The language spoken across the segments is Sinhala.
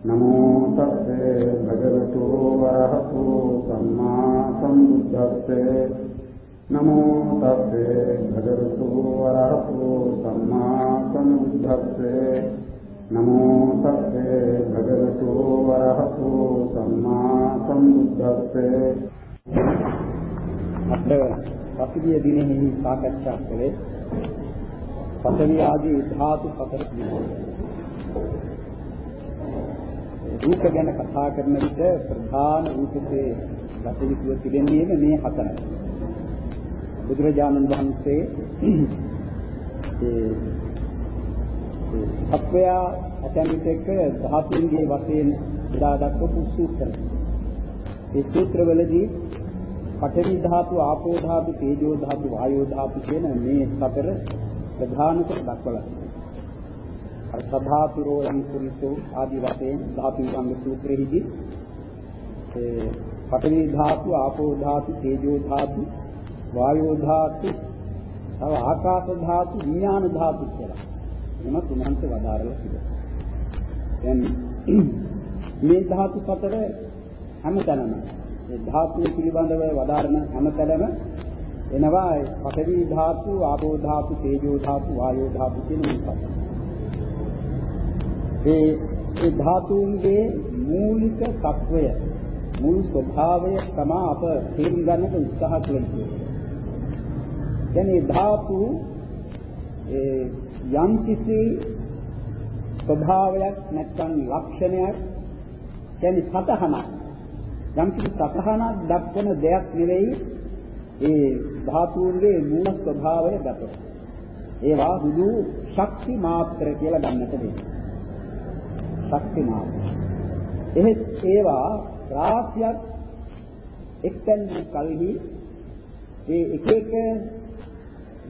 නමෝ තස්සේ භගවතු වරහතු සම්මා සම්බුද්දස්සේ නමෝ තස්සේ භගවතු වරහතු සම්මා සම්බුද්දස්සේ නමෝ තස්සේ භගවතු වරහතු සම්මා සම්බුද්දස්සේ අප පසුගිය දිනෙහි සාකච්ඡා කළේ පඨවි ආදී ධාතු සතර පිළිබඳව. රූප ගැන කතා කරන විට ප්‍රධාන රූපසේ ගත යුතුව තිබෙන්නේ මේ හතරයි. බුදුරජාණන් වහන්සේ ඒ සත්වයා ඇතැම් විටක ධාතුන්ගේ වශයෙන් උදා දක්වපු සූත්‍රය. ඒ සූත්‍රවලදී පඨවි ධාතු, ආපෝ ධාතු, තේජෝ ධාතු, වායෝ ධාතු කියන මේ සතර ප්‍රධාන කොට දක්වලා අර සධාතුරෝ යම් කුරිසෝ ආදී වශයෙන් ධාතු සංග සූත්‍රෙහිදී ඒ පඨවි ධාතු, ආපෝ ධාතු, තේජෝ ධාතු, වායෝ ධාතු, තව ආකාශ ධාතු, විඥාන ධාතු කියලා. එම තුනන්ත වදාරලා තිබෙනවා. දැන් මේ ධාතු සතර හැමතැනම මේ ධාතු පිළිබඳව වදාරන හැමතැනම එනවා පඨවි ධාතු, ආපෝ ධාතු, තේජෝ ධාතු, වායෝ ධාතු කියන මේ ඒ ඒ ධාතුන්ගේ මූලික తত্ত্বය මුල් ස්වභාවය තමයි අප තේරුම් ගන්නට උත්සාහ කරන්නේ. දැන් මේ ධාතු ඒ යම් කිසි ස්වභාවයක් නැත්නම් ලක්ෂණයක් කියන්නේ සතහනක් යම් කිසි සතහනක් දක්වන දෙයක් නෙවෙයි ඒ ධාතුන්ගේ මූල ස්වභාවය දක්වන ඒවා හුදු ශක්ති මාත්‍ර කියලා ගන්නට වෙනවා ශක්ති මාත්‍ර. එහෙත් ඒවා රාශියක් එක්තැන් කල්හි ඒ එක එක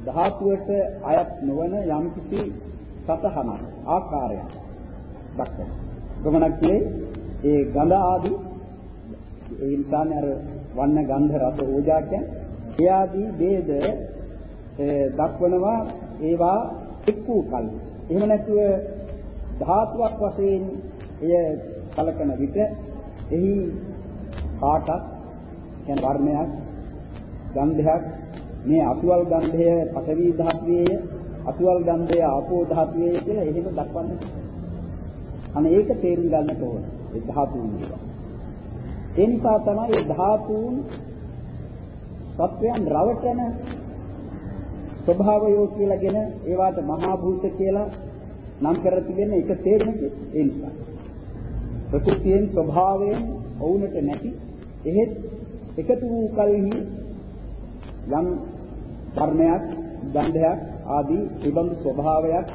ධාතුවට අයත් නොවන යම්කිසි සතහනක් ආකාරයක් දක්වනවා. ගමනක් ඒ ගඳ ආදී ඒ ඉන්සානේ අර වන්න ගන්ධ රස ඕජා කියන්නේ ඒ ආදී ભેද දක්වනවා ඒවා එක් වූ කල. එහෙම නැතුව ධාතුවක් වශයෙන් එය කලකන විට එහි පාටක් කියන්නේ වර්ණයක් ගන්ධයක් මේ අතුවල් ගන්ධය පඨවි ධාතුවේය අතුවල් ගන්ධය ආපෝ ධාතුවේය කියලා එහෙම දක්වන්නේ. අනේ ඒක තේරුම් ගන්නට ඕන. ඒ ධාතුන් කියලා. ඒ නිසා තමයි ඒ ධාතුන් සත්වයන් රවටන ස්වභාවයෝ කියලාගෙන ඒවාට මහා භූත කියලා නම් කර තිබෙන එක තේරුමක් ඒ නිසා. ප්‍රകൃතියෙන් ස්වභාවයෙන් වුණට නැති එහෙත් එකතු වූ කල්හි යම් ධර්මයක් ගන්ධයක් ආදී තිබඳු ස්වභාවයක්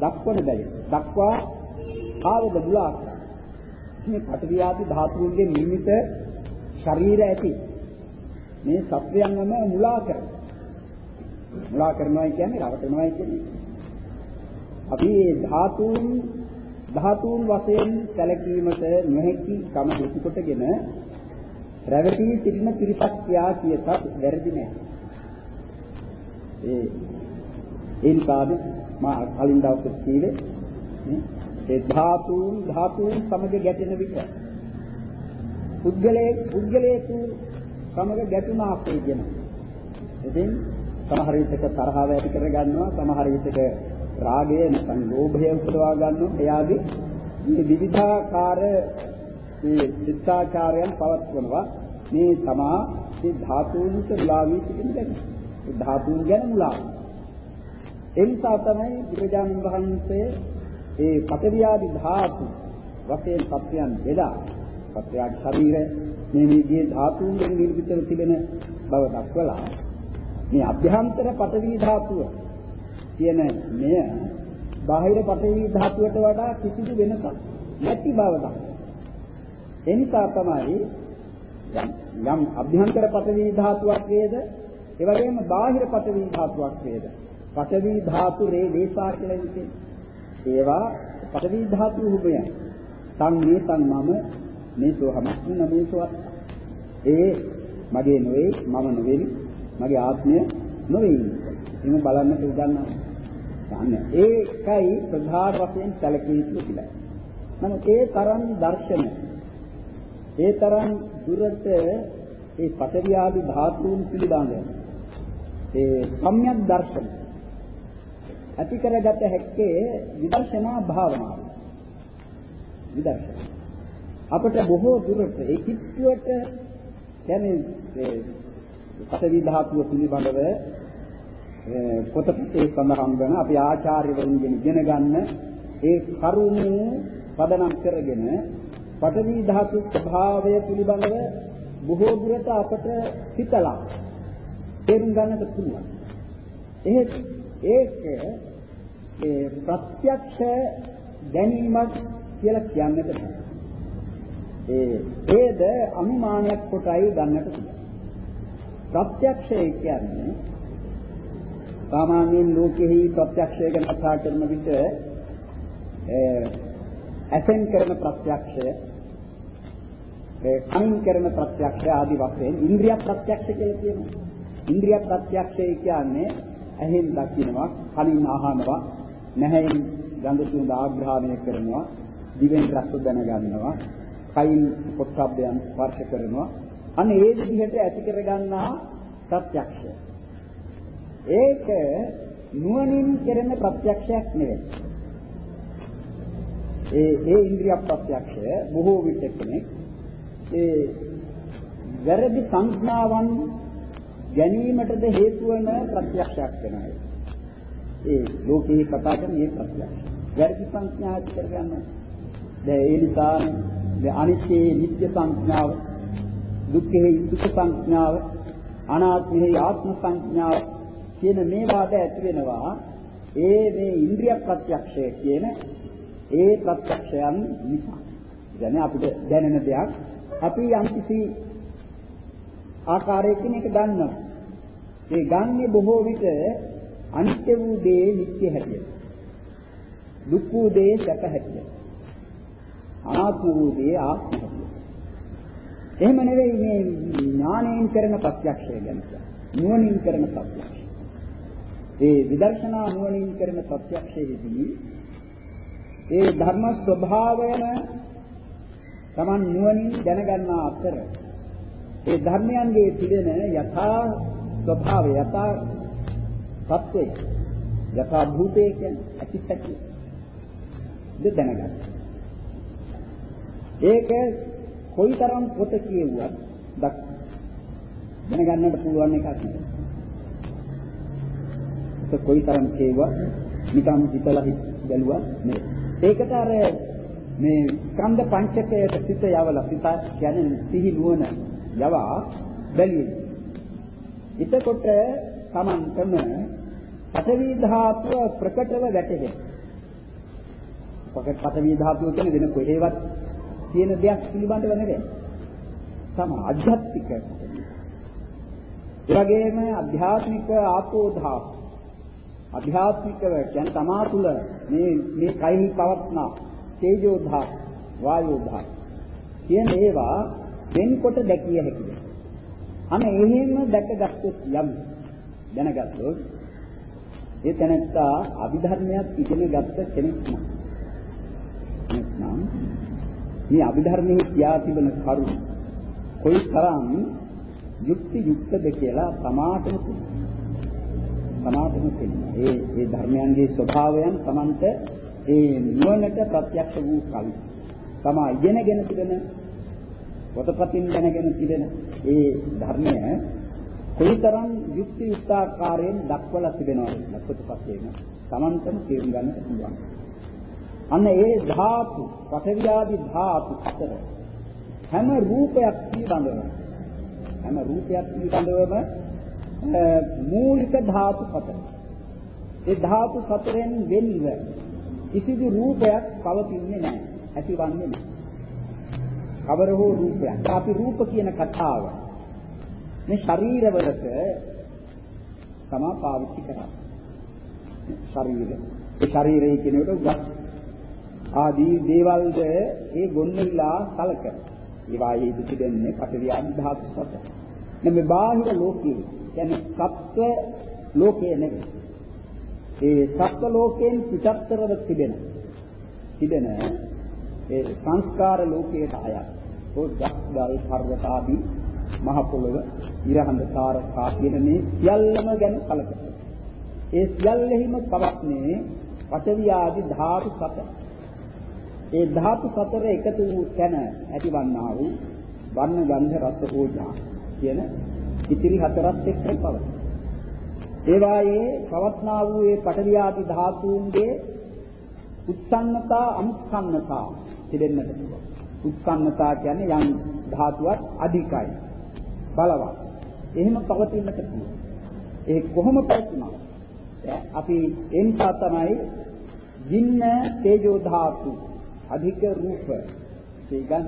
දක්වන බැරි. දක්වා ආවද මුලා මේ පඨවි ආදී ධාතුන්ගේ නිර්මිත ශරීර ඇති මේ සත්වයන්වම මුලා කරන මුලා කරනවා කියන්නේ රවටනවා කියන්නේ අපි මේ ධාතුන් ධාතුන් වශයෙන් සැලකීමට නොහැකි කම දුසු කොටගෙන රැවටී සිටින පිරිසක් කියා කියතත් වැරදි නෑ. ඒ ඒ නිසාද මා කලින් දවසේ කීවේ? ඒ ධාතුන් ධාතුන් සමග ගැටෙන විට. පුද්ගලයේ පුද්ගලයේ සමග ගැටුණාක් කියන. ඉතින් සමහර විටක තරහව ඇති කර ගන්නවා සමහර විටක රාගය නැත්නම් ලෝභය උපදවා ගන්නවා එයාගේ මේ විවිධාකාර මේ චිත්තාචාරයන් පවත්වනවා මේ තමා මේ ධාතුන්ට මුලා වී සිටින දෙයක්. ඒ ධාතුන් ගැන මුලා. ඒ නිසා තමයි බුදුරජාණන් වහන්සේ ඒ පතවියාදි ධාතු වශයෙන් සත්‍යයන් බෙදා සත්‍යයක් ශරීර මේ විදිහේ ධාතුන්ගෙන් නිර්මිතව තිබෙන බව දක්වලා මේ අභ්‍යන්තර පඨවි ධාතුව කියන මෙය බාහිර පඨවි ධාතුවට වඩා කිසිදු වෙනසක් නැති බව දක්වනවා. ඒ නිසා තමයි යම් අභ්‍යන්තර පඨවි ධාතුවක් වේද ඒ වගේම බාහිර පඨවි ධාතුවක් වේද? පඨවි ධාතු රේ වේසා කියලා ඉන්නේ ඒවා පඨවි ධාතු උභයයි තන් මේ තන් මම මේ සෝහමස්න මේ සෝත් ඒ මගේ නෙවෙයි මම නෙවෙයි මගේ ආත්මය නෙවෙයි එහෙම බලන්නට උදන්නා ගන්න ඒකයි ප්‍රධාන වශයෙන් සැලකී යුතු කියලා නමුත් ඒ තරම් දර්ශන ඒ තරම් දුරට ඒ පඨවි ආදී ධාතුන් පිළිබඳ ඒ සම්‍යක් දර්ශන ඇති කරගත හැක්කේ විදර්ශනා භාවනාව. විදර්ශන. අපට බොහෝ දුරට ඒ කිට්ටුවට කියන්නේ පඨවි ධාතුව පිළිබඳව පොතපතේ සඳහන් වන අපි ආචාර්යවරුන්ගෙන් ඉගෙන ගන්න ඒ කරුණු පදනම් කරගෙන පඨවි ධාතු ස්වභාවය පිළිබඳව බොහෝ දුරට අපට හිතලා තේරුම් ගන්නට පුළුවන්. එහෙත් ඒක ඒ ප්‍රත්‍යක්ෂ දැනීමක් කියලා කියන්නට බෑ. ඒ ඒද අනුමානයක් කොටයි ගන්නට පුළුවන්. ප්‍රත්‍යක්ෂය කියන්නේ සාමාන්‍යයෙන් ලෝකෙහි ප්‍රත්‍යක්ෂය ගැන කතා කරන විට ඇසෙන් කරන ප්‍රත්‍යක්ෂය ඒ කනින් කරන ප්‍රත්‍යක්ෂය ආදී වශයෙන් ඉන්ද්‍රිය ප්‍රත්‍යක්ෂ කියලා කියනවා. ඉන්ද්‍රිය ප්‍රත්‍යක්ෂය කියන්නේ ඇහෙන් දකින්නවා, කනින් අහනවා, නැහැෙන් ගඳ සුවඳ ආග්‍රහණය කරනවා, දිවෙන් රස දැනගන්නවා, කයින් පොට්ටබ්බයන් ස්පර්ශ කරනවා. අන්න ඒ විදිහට ඇති කරගන්නා ප්‍රත්‍යක්ෂය. ඒක නුවණින් කරන ප්‍රත්‍යක්ෂයක් නෙවෙයි. ඒ ඒ ඉන්ද්‍රිය ප්‍රත්‍යක්ෂය බොහෝ විට කෙනෙක් ඒ වැරදි සංඥාවන් ගැනීමටද හේතු වන ප්‍රත්‍යක්ෂයක් වෙනවා. ඒ ලෝකේ කතා කරන මේ ප්‍රත්‍යක්ෂ. වැරදි සංඥා ඇති කරගන්න. දැන් ඒ නිසා දැන් අනිත්‍යයේ නිත්‍ය සංඥාව, දුක්ඛයේ දුක් සංඥාව, අනාත්මයේ ආත්ම සංඥාව කියන මේ වාද ඇති වෙනවා. ඒ මේ ඉන්ද්‍රිය ප්‍රත්‍යක්ෂය කියන ඒ ප්‍රත්‍යක්ෂයන් නිසා. කියන්නේ අපිට දැනෙන දෙයක් අපි යම්කිසි ආකාරයකින් ඒක ගන්නවා. ඒ ගන්නේ බොහෝ විට අනිත්‍ය වූ දේ නිත්‍ය හැටියට. දුක් වූ දේ සැප හැටියට. අනාත්ම වූ දේ ආත්ම හැටියට. එහෙම නෙවෙයි මේ ඥාණයෙන් කරන ප්‍රත්‍යක්ෂය ගැන නුවණින් කරන ප්‍රත්‍යක්ෂය. ඒ විදර්ශනා නුවණින් කරන ප්‍රත්‍යක්ෂයේදී ඒ ධර්ම ස්වභාවයම Taman නුවණින් දැනගන්නා අතර ඒ ධර්මයන්ගේ තිබෙන යථා ස්වභාවය යථා තත්ත්වය යථා භූතය කියන්නේ ඇතිසැටි දෙදැනගන්න. ඒක කොයිතරම් පොත කියුවත් දැනගන්නට පුළුවන් එකක් නෙවෙයි. ඒක කොයිතරම් කියුවත් නිකම් හිතලා බැලුවා නෙවෙයි. ඒකට අර මේ ස්කන්ධ පංචකයට සිත යවලා සිත කියන්නේ සිහි නුවණ යවා බැලියේ. එතකොට Taman කරන පඨවි ධාතුව ප්‍රකටව වැටහෙන. පකට පඨවි ධාතුව කියන්නේ වෙන කොහේවත් තියෙන දෙයක් පිළිබඳව නෙවෙයි. තම අධ්‍යාත්මික. ඒ වගේම අධ්‍යාත්මික ආපෝ ධාතු. අධ්‍යාත්මිකව කියන්නේ තමා තුළ මේ මේ කයිහි පවත්නා තේජෝ ධාතු, වායෝ ධාතු කියන ඒවා වෙන්කොට දැකිය හැකියි. අන්න එහෙම දැකගත්තොත් යම් දැනගත්තොත් ඒ තැනත්තා අභිධර්මයක් ඉගෙන ගත්ත කෙනෙක් නම් නැත්නම් මේ අභිධර්මයේ කියා තිබෙන කරුණ කොයිතරම් යුක්ති යුක්තද කියලා සමාතම සමාතම කියනවා. ඒ ඒ ධර්මයන්ගේ ස්වභාවයන් Tamanට ඒ නුවණට ප්‍රත්‍යක්ෂ වූ කල තමා ඉගෙනගෙන තිබෙන පොතපතින් දැනගෙන තිබෙන ඒ ධර්මය කොයිතරම් යුක්ති යුක්තාකාරයෙන් දක්වලා තිබෙනවද පොතපතේම Tamanටම තේරුම් ගන්නට පුළුවන්. අන්න ඒ ධාතු, පඨවියාදී ධාතු අතර හැම රූපයක් පිළිබඳව හැම රූපයක් පිළිබඳවම මූලික ධාතු හතර. ඒ ධාතු හතරෙන් වෙන්ව කිසිදු රූපයක් පවතින්නේ නැහැ. ඇතිවන්නේ නැහැ. කවර හෝ රූපයක්. අපි රූප කියන කතාව මේ ශරීරවලට තමා පාවිච්චි කරන්නේ. ශරීරය. ඒ ශරීරය කියනකොට උගත් ආදී දේවල්ද ඒ ගොන්නilla සලකන. ඒවායේ තිබෙන්නේ පඨවි අධාතු සත. මේ බාහිර ලෝකයේ කියන්නේ සත්ව ලෝකයේ නෙවෙයි. ඒ සත්ව ලෝකයෙන් පිටත්තරව තිබෙන තිබෙන ඒ සංස්කාර ලෝකයට අයත්. ඕ දස්ගල් පර්වත ආදී මහ පොළව ඉරහඳ තාරකා කියන මේ සියල්ලම ගැන කලකන. ඒ සියල්ලෙහිම පවත්නේ පඨවි ආදී ධාතු සතර. ඒ ධාතු සතර එකතු වූ තැන ඇතිවන්නා වූ වර්ණ ගන්ධ රස ඕජා කියන ඉතිරි හතරත් එක්ක පවතී. ඒ වායේ පවත්නා වූ ඒ පඨවි ආදී ධාතුන්ගේ උත්සන්නතා අනුත්සන්නතා තිබෙන්නට පුළුවන්. උත්සන්නතා කියන්නේ යම් ධාතුවක් අධිකයි. බලවත්. එහෙම පවතින්නට පුළුවන්. ඒ කොහොම පවතිනවද? අපි ඒ නිසා තමයි ජින්න තේජෝ ධාතු අධික රූප සේගන්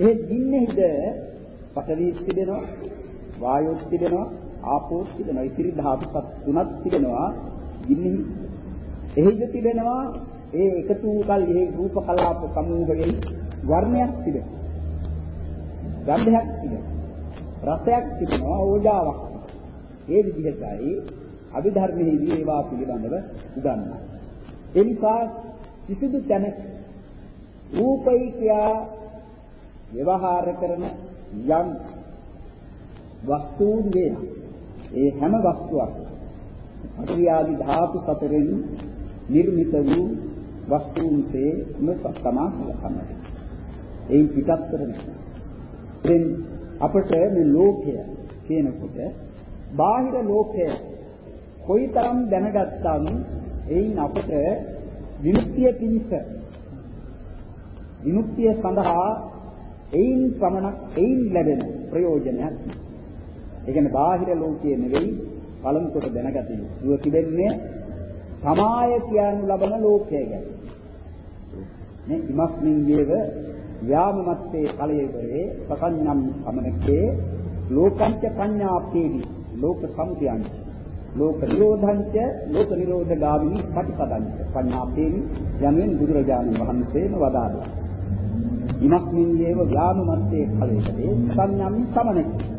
ඒ ජින්නෙහිද පඨවි තිබෙනවා වායෝ තිබෙනවා ආපෝ තිබෙනවා ඉතිරි ධාතු සත් තුනක් තිබෙනවා. ජින්නෙහි එහිද තිබෙනවා? ඒ එකතු වූ කල් ඒ රූප කලාප සමූහයෙන් වර්ණයක් තිබෙනවා. ගන්ධයක් තිබෙනවා. රසයක් තිබෙනවා ඕජාවක් ඒ විදිහටයි අභිධර්මයේදී ඒවා පිළිබඳව උගන්වනවා ඒ නිසා කිසිදු තැනක රූපයි කියා ව්‍යවහාර කරන යම් වස්තුන් වේ. ඒ හැම වස්තුවක් අටවියාදි ධාතු සතරෙන් නිර්මිත වූ වස්තුන්සේ මෙසත්තමා සලකන්නේ. ඒ පිටත් කරන. දැන් අපට මේ ලෝකය කියනකොට බාහිර ලෝකය කොයිතරම් දැනගත්තම එයින් අපට විමුක්තිය පිණිස විමුක්තිය සඳහා එයින් පමණක් එයින් ලැබෙන ප්‍රයෝජනයක්. ඒ කියන්නේ බාහිර ලෝකයේ නෙවෙයි පළමු කොට දැනගත යුතු. තිබෙන්නේ සමාය කියනු ලබන ලෝකය ගැන. මේ ඉමස්මින් වේව යාමමත්තේ කලයේවරේ සකඤ්ඤම් සමනකේ ලෝකංච පඤ්ඤාප්තේවි ලෝක සමුදයං ලෝක නිරෝධංච ලෝක නිරෝධ ගාමිනී පටිපදංච පඤ්ඤාප්තේවි යමින් බුදුරජාණන් වහන්සේම වදාළා. ඉමස්මින් වේව යාමමත්තේ කලයේවරේ සකඤ්ඤම් සමනකේ.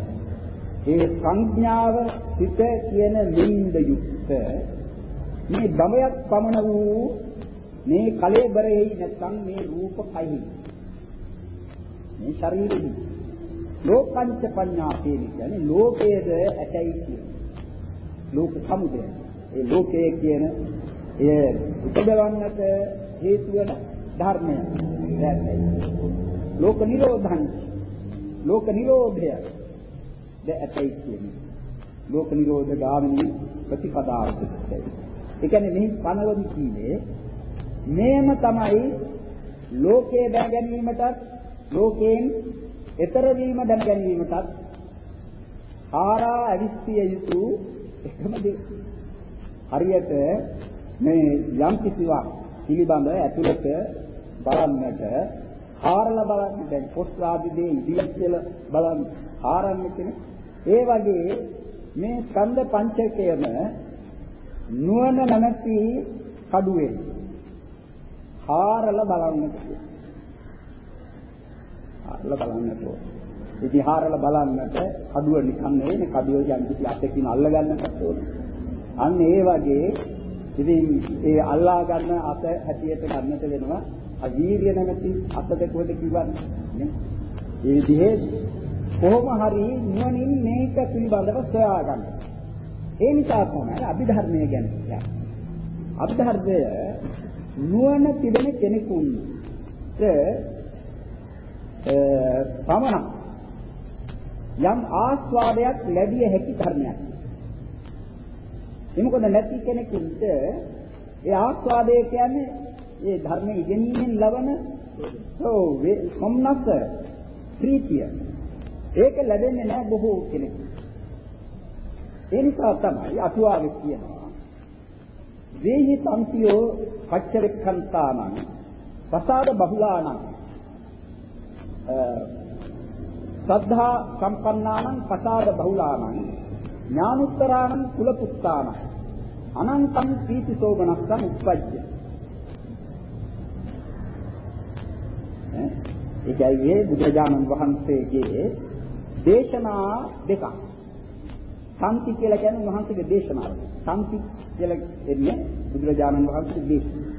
ඒ සංඥාව සිත කියන නින්ද යුක්ත. මේ බමයක් පමණ වූ මේ කලෙබරෙහි නැත්නම් මේ රූප කයෙහි. මේ ශරීරෙහි. ලෝකංච පඤ්ඤාපේ කියන්නේ ලෝකයේද ඇතයි කියන. ලෝක සමුදය. ඒ ලෝකයේ කියන එය උපදවන්නට හේතු වෙන ධර්මය ලෝක නිරෝධං. ලෝක නිරෝධය. ද ඇතයි කියන්නේ ලෝක නිරෝධ ගාමිනී ප්‍රතිපදාවට. ඒ කියන්නේ මෙහි පනවදි කීවේ මේම තමයි ලෝකේ දැන ගැනීමටත් ලෝකයෙන් ඈතර වීම දැන ගැනීමටත් ආරා අවිස්තිය යුතු එකම දේ. හරියට මේ යම් කිසිවක් පිළිබඳ ඇතුළත බලන්නට ආරලා බලන්න. දැන් පොස්ට් ආදී දේ ඉදිරියට කියලා බලන්න. ආරම්භ කෙනෙක්. ඒ වගේ මේ ස්කන්ධ පංචකයම නුවණ නැමැති කඩුවේ හාරලා බලන්නට හාරලා බලන්නට ඉතින් හාරලා බලන්නට කඩුව නිකන් නෙවෙයි කඩුව යම් කිසි අතකින් අල්ල ගන්නට ඕනේ. අන්න ඒ වගේ ඉතින් ඒ අල්ලා ගන්න අත හැටියට ගන්නට වෙනවා අවීර්ය නැමැති අතද කොහෙද කිව්වන්නේ නේ? ඒ විදිහේ කොහොම හරි නුවණින් මේක පිළිබඳව සොයා ගන්න. ඒ නිසා තමයි අභිධර්මය ගැන කියන්නේ. අභිධර්මය නුවණ තිබෙන කෙනෙකුට පමණ යම් ආස්වාදයක් ලැබිය හැකි ධර්මයක්. ඒ මොකද නැති කෙනෙකුට ඒ ආස්වාදය කියන්නේ ඒ ධර්මයේ ඉගෙනීමෙන් ලබන ඔව් සම්නස ප්‍රීතිය ඒක ලැබෙන්නේ නැහැ බොහෝ කෙනෙක්. ඒ නිසා තමයි අතුවාවේ කියනවා. වේහි සම්පියෝ පච්චරෙක්ඛන්තානං ප්‍රසාද බහුලානං සද්ධා සම්පන්නානං ප්‍රසාද බහුලානං ඥානුත්තරානං කුලපුත්තානං අනන්තං පීති සෝමනස්සං උප්පජ්ජ ඒකයි බුදුරජාණන් වහන්සේගේ දේශනා දෙකක්. සම්ති කියලා කියන්නේ උන්වහන්සේගේ දේශනාව. සම්ති කියලා එන්නේ බුදුරජාණන් වහන්සේගේ දේශනාව.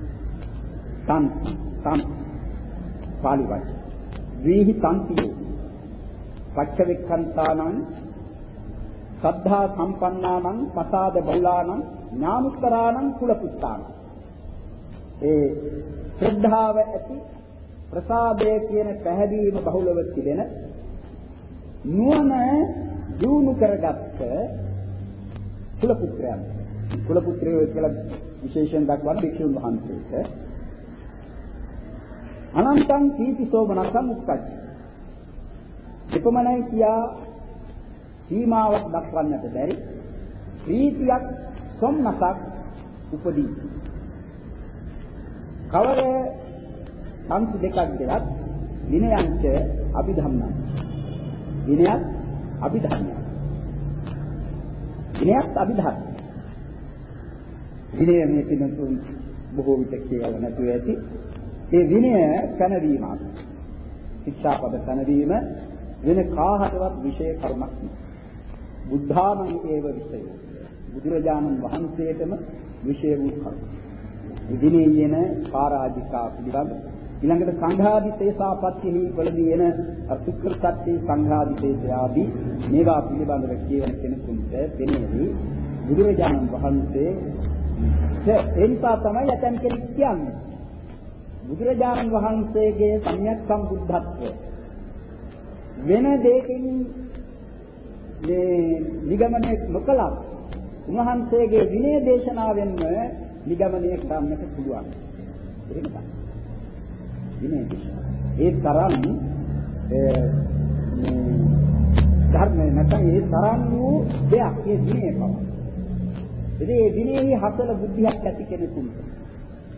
සම්ති සම් පාලි වචන. වීහි තන්තියෝ පච්චවෙක්ඛන්තානං සද්ධා සම්පන්නානං පසාද බහුලානං ඥානුත්තරානං කුලපුත්තානං ඒ ශ්‍රද්ධාව ඇති ප්‍රසාදය කියන පැහැදීම බහුලව තිබෙන නුවණ දියුණු කරගත්ත කුලපුත්‍රයන්. කුලපුත්‍රයෝ කියලා විශේෂයෙන් දක්වන භික්ෂුන් වහන්සේට අනන්තං කීති සෝමනසං උක්කච්ච එපමණයි කියා සීමාවක් දක්වන්නට බැරි ප්‍රීතියක් සොම්නසක් උපදී. කවර සංසි දෙකක් දෙලත් විනයංච අභිධම්මං. විනයත් අභිධර්මයක්. විනයත් අභිධර්ම. විනය මේ පිනතුන් බොහෝ විට කියව නැතුව ඇති. ඒ විනය පැනවීමක්. ශික්ෂාපද පැනවීම වෙන කාහටවත් විශේෂ කර්මක් නෙවෙයි බුද්ධානං ඒව විෂය. බුදුරජාණන් වහන්සේටම විශේෂ වූ කර්ම. විදිනේයන පරාජිකා පිළිබඳ ඊළඟට සංඝාදිශේෂාපත්‍යෙහි වලදී එන අසුක්‍ර සත්‍ය සංඝාදිශේෂ ආදී මේවා පිළිබඳව කියවන කෙනෙකුට දෙන්නේ බුදුරජාණන් වහන්සේ ඒ නිසා තමයි ඇතන් කෙනෙක් කියන්නේ බුදුරජාණන් වහන්සේගේ සම්‍යක් සම්බුද්ධත්වය වෙන දෙයකින් මේ නිගමනය නොකලත් උන්වහන්සේගේ විනය දේශනාවෙන්ම නිගමනය කරන්නට පුළුවන්. ඒක තමයි. විනය දේශනාව. ඒ තරම් මේ ධර්මය නැත්නම් ඒ තරම් වූ දෙයක් ඒ විනය බව. ඉතින් ඒ විනයෙහි හසල බුද්ධියක් ඇති කෙනෙකුට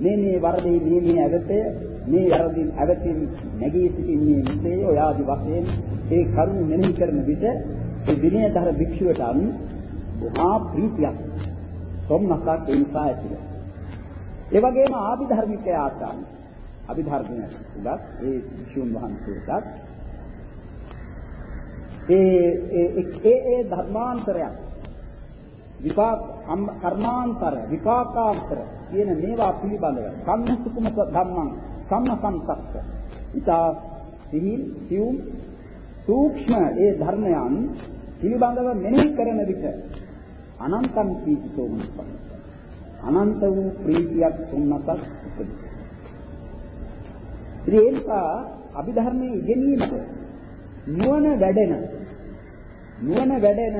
මේ මේ වරදේ මේ මේ ඇවතේ මේ වරදින් ඇවතින් නැගී සිටින්නේ මෙසේ ඔය ආදි වශයෙන් ඒ කරුණ මෙනෙහි කරන විට ඒ විනයධර භික්ෂුවට මහා ප්‍රීතියක් සොම්නසක් ඒ නිසා ඇතිවෙනවා. ඒ වගේම ආභිධර්මිකයාට අභිධර්මයක් උගත් ඒ භික්ෂුන් වහන්සේටත්. ඒ ඒ ඒ ධර්මාන්තරයක් විපාක කර්මාන්තර විපාකාන්තර කියන මේවා පිළිබඳව සම්මුතිකම ධම්මං සම්මසංසක්ක ඉතා සිහින් සියුම් සූක්ෂම ඒ ධර්මයන් පිළිබඳව මෙනෙහි කරන විට අනන්තං කීති සෝමනස්සං අනන්ත වූ ප්‍රීතියක් සුන්නතක් උපදී. ඉතින් ඒ නිසා අභිධර්මයේ ඉගෙනීමට නුවණ වැඩෙන නුවණ වැඩෙන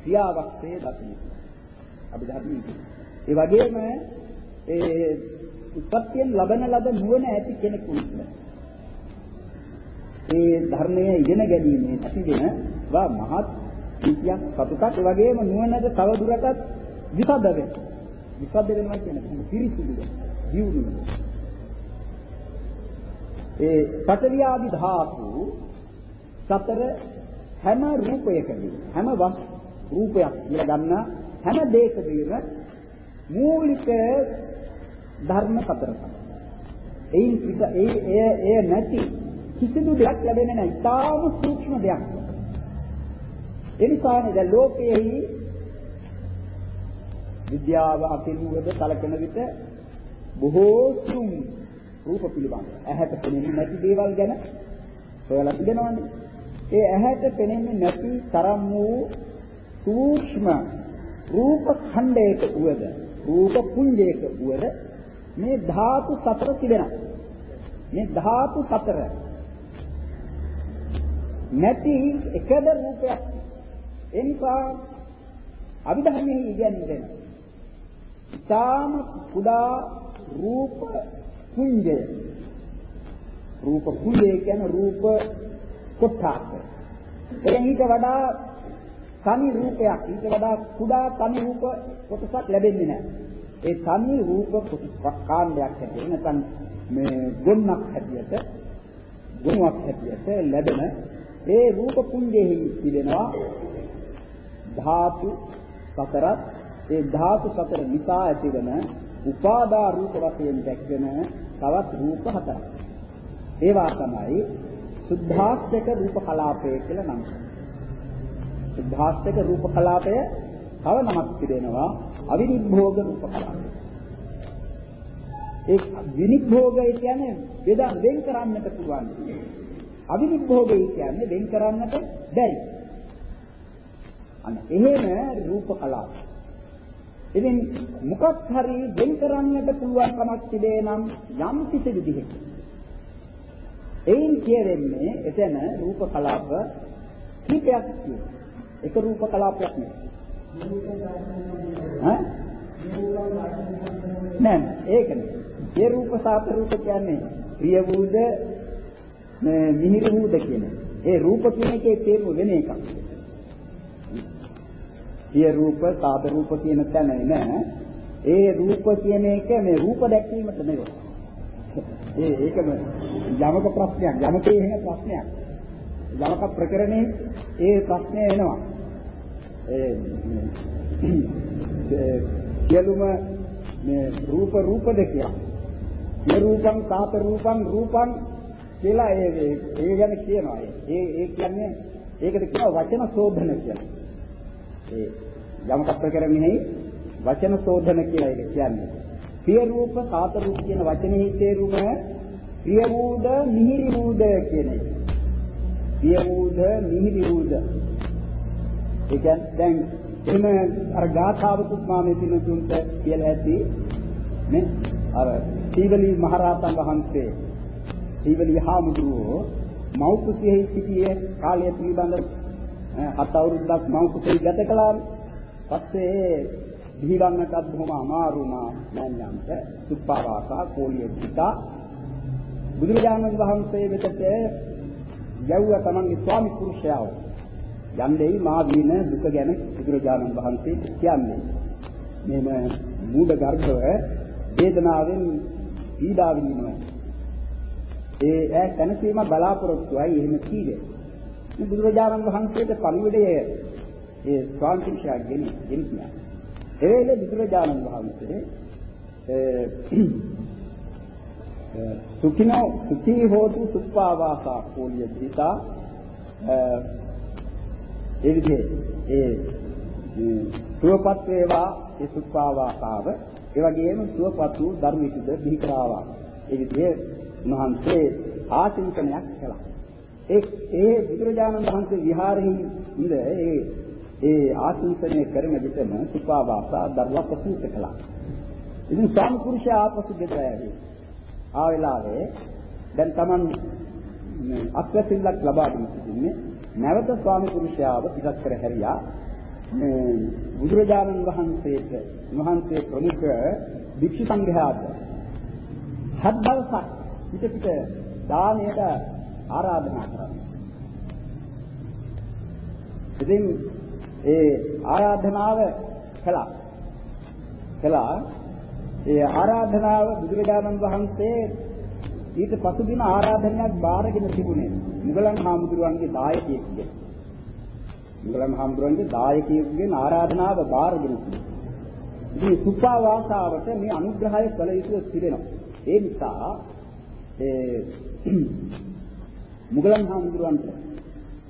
ක්‍රියාවක් සේ දකින්න. අභිධර්මයේ ඒ වගේම ඒ උත්පත්තියෙන් ලබන ලද නුවණ ඇති කෙනෙකුට ඒ ධර්මයේ ඉගෙන ගැනීමේ ඇතිවෙන වා මහත් විද්‍යාවක් සතුටක් ඒ වගේම නුවණට තව දුරටත් විසද වෙනවා. විසද්ද වෙනවා කියන්නේ පිරිසිදු දියුණු ඒ පඨවි ආදි ධාතු සතර හැම රූපයකදී හැම වස් රූපයක් කියලා ගන්න හැම දෙයකදීම මූලික ධර්ම සතර තමයි. එයින් පිට ඒ එය එය නැති කිසිදු දෙයක් ලැබෙන්නේ නැහැ. ඉතාම සූක්ෂම දෙයක්. ඒ නිසානේ දැන් ලෝකයේහි විද්‍යාව අකිනුවද සලකන විට බොහෝ සුම් රූප පිළිබඳ ඇහැට පෙනෙන්නේ නැති දේවල් ගැන සොයලා තිබෙනවානේ. ඒ ඇහැට පෙනෙන්නේ නැති තරම් වූ සූක්ෂම රූප ඛණ්ඩයක උවද රූප පුඤ්ජයක උවද මේ ධාතු සතර තිබෙනවා. මේ ධාතු සතර නැති එකද රූපයක්. ඒ නිසා අභිධර්මයේ ඉගෙනගෙන ඊටාම කුඩා රූප කුංජය රූප කුංජය කියන්නේ රූප කොටස්. එතෙන් ඊට වඩා තනි රූපයක් ඊට වඩා කුඩා තනි රූප කොටසක් ලැබෙන්නේ නැහැ. ඒ තනි රූප කොටස් කාණ්ඩයක් හැටියට නැත්නම් මේ ගොන්නක් හැටියට ගුණයක් හැටියට ලැබෙන ඒ රූප කුංජෙහි තිබෙනවා ධාතු සතරක්. ඒ ධාතු සතර නිසා ඇතිවන උපාදා රූප වශයෙන් දැක්වෙන තවත් රූප හතරක්. ඒවා තමයි සුද්ධාස්තක රූප කලාපය කියලා නම් කරනවා. සුද්ධාස්තක රූප කලාපය තව නමක් තිබෙනවා අවිනිභෝග රූප කලාපය. ඒ විනිභෝගය කියන්නේ බෙදා වෙන් කරන්නට පුළුවන්. අවිනිභෝගය කියන්නේ වෙන් කරන්නට බැරි. අන්න එහෙම රූප කලාව. ඉතින් මොකක් හරි වෙන් කරන්නට පුළුවන් කමක් තිබේ නම් යම් කිසි විදිහක. එයින් කියවෙන්නේ එතන රූප කලාප කීපයක් තියෙනවා. එක රූප කලාපයක් නෙවෙයි. ඈ? නෑ ඒක නෙවෙයි. ඒ රූප සාප රූප කියන්නේ ප්‍රිය වූද මිහිරි වූද කියන. ඒ රූප කියන එකේ තේරුම වෙන එකක්. සිය රූප සාද රූප කියන තැන නෑ. ඒ රූප කියන එක මේ රූප දැක්වීමට නෙවෙයි. ඒ ඒකම යමක ප්‍රශ්නයක් යමකේ එහෙම ප්‍රශ්නයක්. යමක ප්‍රකරණේ ඒ ප්‍රශ්නේ එනවා. ඒ සියලුම මේ රූප රූප දෙකියක්. සිය රූපං සාත රූපං රූපං කියලා ඒ ඒ ගැන කියනවා. ඒ ඒ කියන්නේ ඒකට කියනවා වචන සෝධන කියලා. ඒ යමක ප්‍රකරණෙහි වචන සෝධන කියලා ඒක කියන්නේ. ප්‍රිය රූප සාත රූප කියන වචනේ තේරුම ප්‍රිය වූද මිහිරි වූද කියන එක. ප්‍රිය වූද මිහිරි වූද. ඒ කියන්නේ දැන් එහෙම අර ගාථාවකුත් මා මේ පිළිතුන්ට කියලා ඇති නේ අර සීවලි මහරහතන් වහන්සේ සීවලි හාමුදුරුවෝ මෞකුසියෙහි සිටියේ කාලය පිළිබඳ හත් අවුරුද්දක් මෞකුසියෙහි ගත කළා. පස්සේ දිවිගන්නටත් බොහොම අමාරු වුණා. මෑණියන්ට සුප්පාවාසා කෝලිය පිටා. බුදුරජාණන් වහන්සේ වෙතට යව්ව තමන්ගේ ස්වාමි පුරුෂයාව. යන්නේ මා දින දුක ගැන බුදුරජාණන් වහන්සේ කියන්නේ. මේම මූඩ ගර්භව වේදනාවෙන් පීඩා විඳිනවා. ඒ ඈ තනසීම බලාපොරොත්තුයි එහෙම කීවේ. මේ බුදුරජාණන් වහන්සේට පණිවිඩය ඒ ස්වාමීන් ගෙන ගෙනියා. ඒ වෙලේ බුදුරජාණන් වහන්සේ සුඛිනෝ සුඛී හෝතු සුප්පාවාසා කෝලිය දීතා ඒ විදිහේ ඒ සුවපත් වේවා ඒ සුප්පාවාසාව ඒ වගේම සුවපත් වූ ධර්මිකද බිහි කරාවා. ඒ විදිහේ උන්වහන්සේ ආශිංකනයක් කළා. ඒ ඒ බුදුරජාණන් වහන්සේ විහාරෙහි ඉඳ ඒ ඒ ආශිංසනය කරන විටම සුපාවාසා දරුවා ප්‍රසූත කළා. ඉතින් ස්වාමි පුරුෂයා ආපසු ගෙදර ඇවි. ආ වෙලාවේ දැන් Taman අස්වැසිල්ලක් ලබා දී සිටින්නේ නැවත ස්වාමි පුරුෂයාව පිටත් කර හැරියා. මේ බුදුරජාණන් වහන්සේට වහන්සේ ප්‍රමුඛ භික්ෂු සංඝයාට හත් දවසක් පිට පිට දානයට ආරාධනා කරා. ඉතින් ඒ ආරාධනාව කළා. කළා. ඒ ආරාධනාව බුදුරජාණන් වහන්සේ ඊට පසුදින ආරාධනයක් බාරගෙන තිබුණේ මුගලන් හාමුදුරුවන්ගේ දායකයෙක්ගේ. මුගලන් හාමුදුරුවන්ගේ දායකයෙක්ගෙන් ආරාධනාව බාරගෙන තිබුණා. ඉතින් සුපා වාසාවට මේ අනුග්‍රහය කළ යුතු තිබෙනවා. ඒ නිසා ඒ මුගලන් හාමුදුරුවන්ට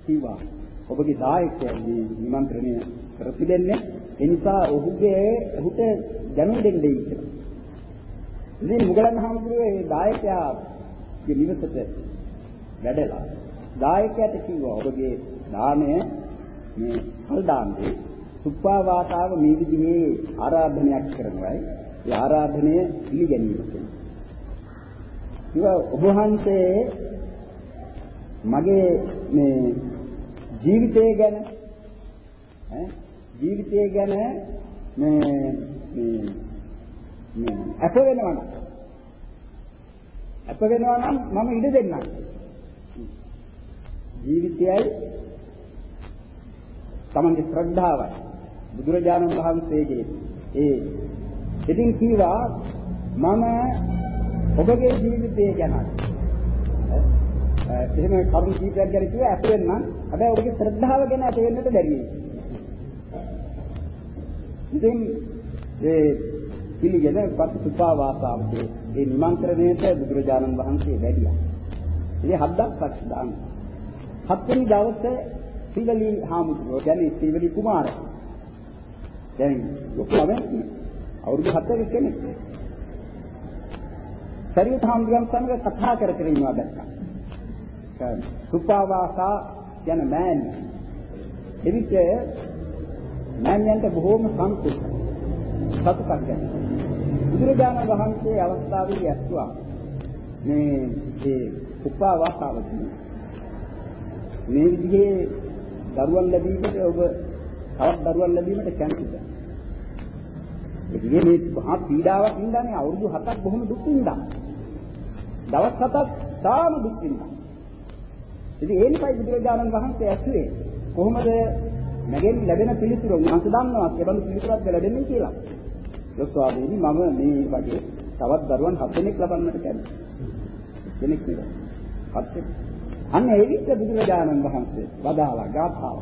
කිව්වා ඔබගේ දායකයන් මේ නිමන්ත්‍රණය කර පිළිෙන්නේ ඒ නිසා ඔහුගේ ඔහුට දැනුම් දෙන්නයි කියලා. ඉතින් මුගලන් හාමුදුරුවෝ ඒ දායකයාගේ නිවසට වැඩලා දායකයාට කිව්වා ඔබගේ දාණය මේ කල් දාන්නේ සුප්පා වාතාව මේ විදිහේ ආරාධනයක් කරනවායි ඒ ආරාධනය පිළිගැනීම කියලා. ඔබ වහන්සේ මගේ මේ ජීවිතය ගැන ඈ? ජීවිතය ගැන මේ මේ මේ අප වෙනවා නම් අප වෙනවා නම් මම ඉඩ දෙන්නම්. ජීවිතයයි තමන්ගේ ශ්‍රද්ධාවයි. බුදුරජාණන් වහන්සේගේ ඒ ඉතින් කීවා මම ඔබගේ ජීවිතය ගැන එහෙම කරුණු කීපයක් ගැන කිව්වා අප වෙන්නම් හැබැයි ඔබගේ ශ්‍රද්ධාව ගැන ඇති වෙන්නට බැරි ඉතින් ඒ පිළිගෙන පත්තුපා වාසාවකේ ඒ නිමන්ත්‍රණයට බුදුරජාණන් වහන්සේ වැඩියා. ඉතින් හත්දක් සක්ෂ දාන. හත්වෙනි දවසේ සීවලි හාමුදුරුවෝ කියන්නේ සීවලි කුමාරයා. දැන් ලොකු ළමයි අවුරුදු 7ක කෙනෙක්. සරියුත් හාමුදුරන් සමග කතා කර කර ඉන්නවා දැක්කා. සුපාවාසා යන මෑණි. එවිට මෑණියන්ට බොහෝම සන්තුෂ්ටයි. සතුටක් දැනෙනවා. බුදුරජාණන් වහන්සේ අවස්ථාවේදී ඇස්සුවා මේ ඒ සුපාවාසාවදී මේ විදිහේ දරුවන් ලැබීමට ඔබ තවත් දරුවන් ලැබීමට කැමතිද? ඒ කියන්නේ මේ මහා පීඩාවක් නින්දානේ අවුරුදු 7ක් බොහොම දුක් විඳා. දවස් 7ක් තාම දුක් විඳා. ඉතින් ඒ නිසායි බුදුරජාණන් වහන්සේ ඇසුවේ කොහොමද නැගෙන් ලැබෙන පිළිතුර උන්වහන්සේ දන්නවා ඒ බඳු පිළිතුරක් ලැබෙන්නේ කියලා. ඒ ස්වාමීනි මම මේ වගේ තවත් දරුවන් හත් දෙනෙක් ලබන්නට කැමතියි. දෙනෙක් නෙවෙයි. හත් දෙනෙක්. අන්න ඒ විදිහට බුදුරජාණන් වහන්සේ වදාලා ගාථාව.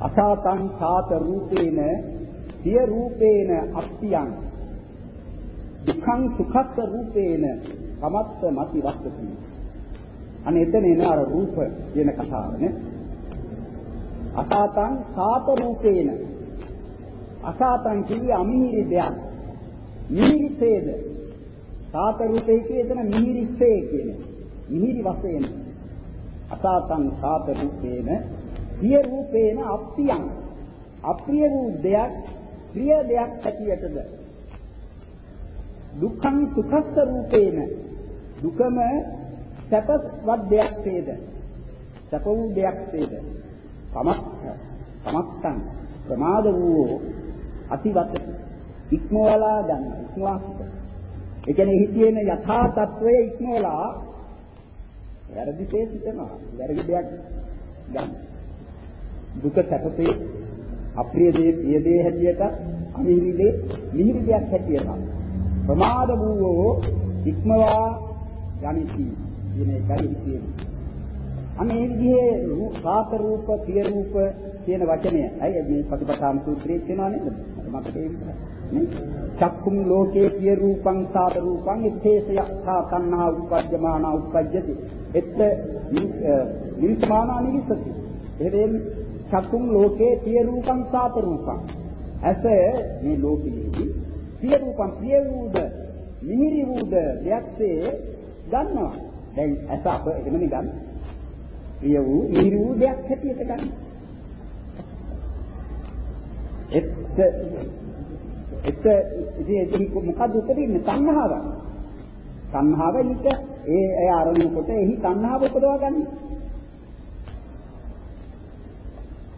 අසාතං සාත රූපේන සිය රූපේන අප්පියං දුක්ඛං සුඛස්ස රූපේන සමත්ත මති වස්තුති. අනේ එතන එන අර රූප කියන කතාවනේ. අසාතං සාත රූපේන. අසාතං කිව්වේ අමිහිරි දෙයක්. මිහිරිසේද? සාත රූපේ කියේ එතන මිහිරිසේ කියන. මිහිරි වශයෙන්. අසාතං සාත රූපේන. ප්‍රිය රූපේන අප්පියං අප්‍රිය වූ දෙයක් ප්‍රිය දෙයක් ඇටියටද දුක්ඛං සුඛස්ස රූපේන. දුකම සැපවත් දෙයක් වේද? සැප වූ දෙයක් වේද? තමක් තමක්තං ප්‍රමාද වූ අතිවත ඉක්මවලා ගන්න ඉක්මවා ඒ කියන්නේ හිතේන යථා තත්වය ඉක්මවලා වැරදි තේසිතනවා වැරදි දෙයක් ගන්න. දුක සැපසේ අප්‍රිය දේ ප්‍රිය දේ හැටියට අමිහිරි දේ මිහිරි දෙයක් හැටියට. ප්‍රමාද වූවෝ ඉක්මවා යනිති කියන එකයි කියන්නේ. අනේ මේ විදිහේ සාත රූප, පිය රූප කියන වචනය. අය මේ පටිපටාම සූත්‍රයේ තියෙනවා නේද? මට නේ චක්කුම් ලෝකේ පිය රූපං සාත රූපං ඉත්තේසය සා තණ්හා උපජ්ජමාන උපජ්ජති. එත්ත නිවිස්මානා නිවිසති. එහෙම චක්කුම් ලෝකේ පිය රූපං සාත රූපං. ඇස මේ ලෝකයේදී පිය රූපං පිය වූද මිහිරි වූද දෙයක්සේ ගන්නවා. දැන් ඇස අප එහෙමනේ ගන්න. ප්‍රිය වූ මිහිරි වූ දෙයක් හැටියට ගන්න. එත් එත් ඉතින් මොකද උපදින්නේ තණ්හාව. තණ්හාව ඊට ඒ ඒ ආරම්භ කොට එහි තණ්හාව උපදවා ගන්න.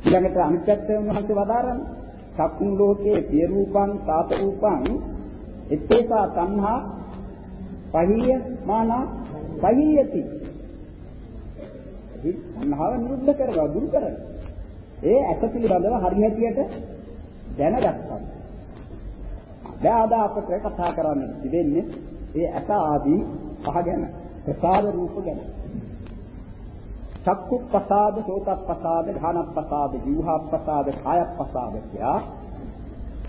ඊළඟට අනිත්‍යත්වය උන්වහන්සේ වදාරන්නේ චක්කුන් ලෝකේ පිය රූපං සාත රූපං එත්තේසා තණ්හා පහිය මානා පහියති. ඒ තණ්හාව නිරුද්ධ කරගා දුරු කරන. ඒ ඇස පිළිබඳව හරියටියට දැනගත්තා. දැන් අද අපට කතා කරන්න තිබෙන්නේ ඒ ඇස ආදී පහ ගැන ප්‍රසාද රූප ගැන. චක්කු ප්‍රසාද, සෝත ප්‍රසාද, ධාන ප්‍රසාද, ජීවහා ප්‍රසාද, කාය ප්‍රසාද කියා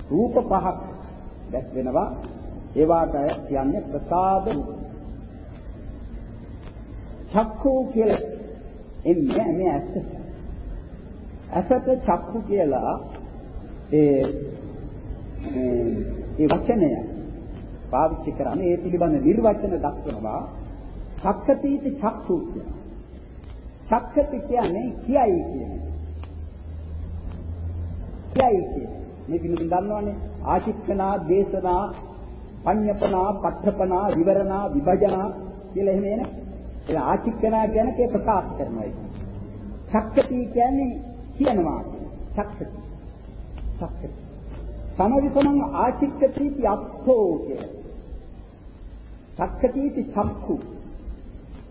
රූප පහක් දැක් වෙනවා. ඒවාට කියන්නේ ප්‍රසාද රූප. චක්කු කියලා එන්නේ මේ ඇස. ඇසට චක්කු කියලා ඒ ඒ වචනය පාවිච්චි කරන්නේ ඒ පිළිබඳ නිර්වචන දක්වනවා. චක්කතීති චක්කු කියලා. චක්කති කියන්නේ කියයි කියන්නේ. කියයි කියන්නේ. මේ විදිහින් දන්නවනේ ආචික්කනා, දේශනා, පඤ්ඤපනා, පඨපනා, විවරණා, විභජනා කියලා එහෙම එන. ඒ ආචික්කනා කියන්නේ ඒ ප්‍රකාශ කරනවා ඒක. චක්කති කියන්නේ කියනවා. චක්කති. චක්කති. සමවිසමං ආචික්කති අත්ථෝ කියලා. චක්කති චක්ඛු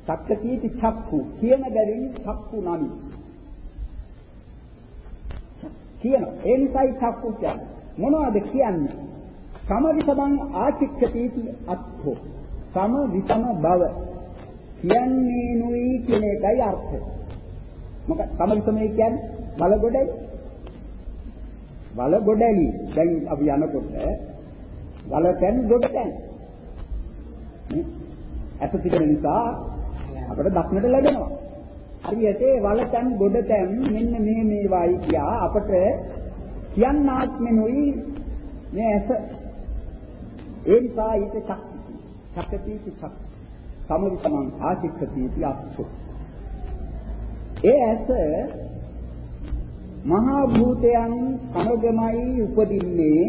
චක්කීති චක්ඛු කියන බැවින් චක්ඛු නමි. කියන ඒ නිසායි චක්ඛු කියන්නේ. මොනවද කියන්නේ? සම විසමං ආචික්කතිති අත්ථෝ. සම විසම බව කියන්නේ නුයි කියන එකයි අර්ථය. මොකද සම විසමයි කියන්නේ බල ගොඩයි. බල ගොඩලි. දැන් අපි යනකොට බල තැන් ගොඩ තැන්. ඇස තිබෙන නිසා අපට දක්නට ලැබෙනවා. හරියට වලතන් ගොඩතැන් මෙන්න මේ මේවායි කියා අපට කියන්නාක් නෙවෙයි මේ ඇස ඒ නිසා ඊට චක්ති. චක්ති චක්. සමුදිතමං ආචික්කති इति අත්ථෝ. ඒ ඇස මහා භූතයන් සමගමයි උපදින්නේ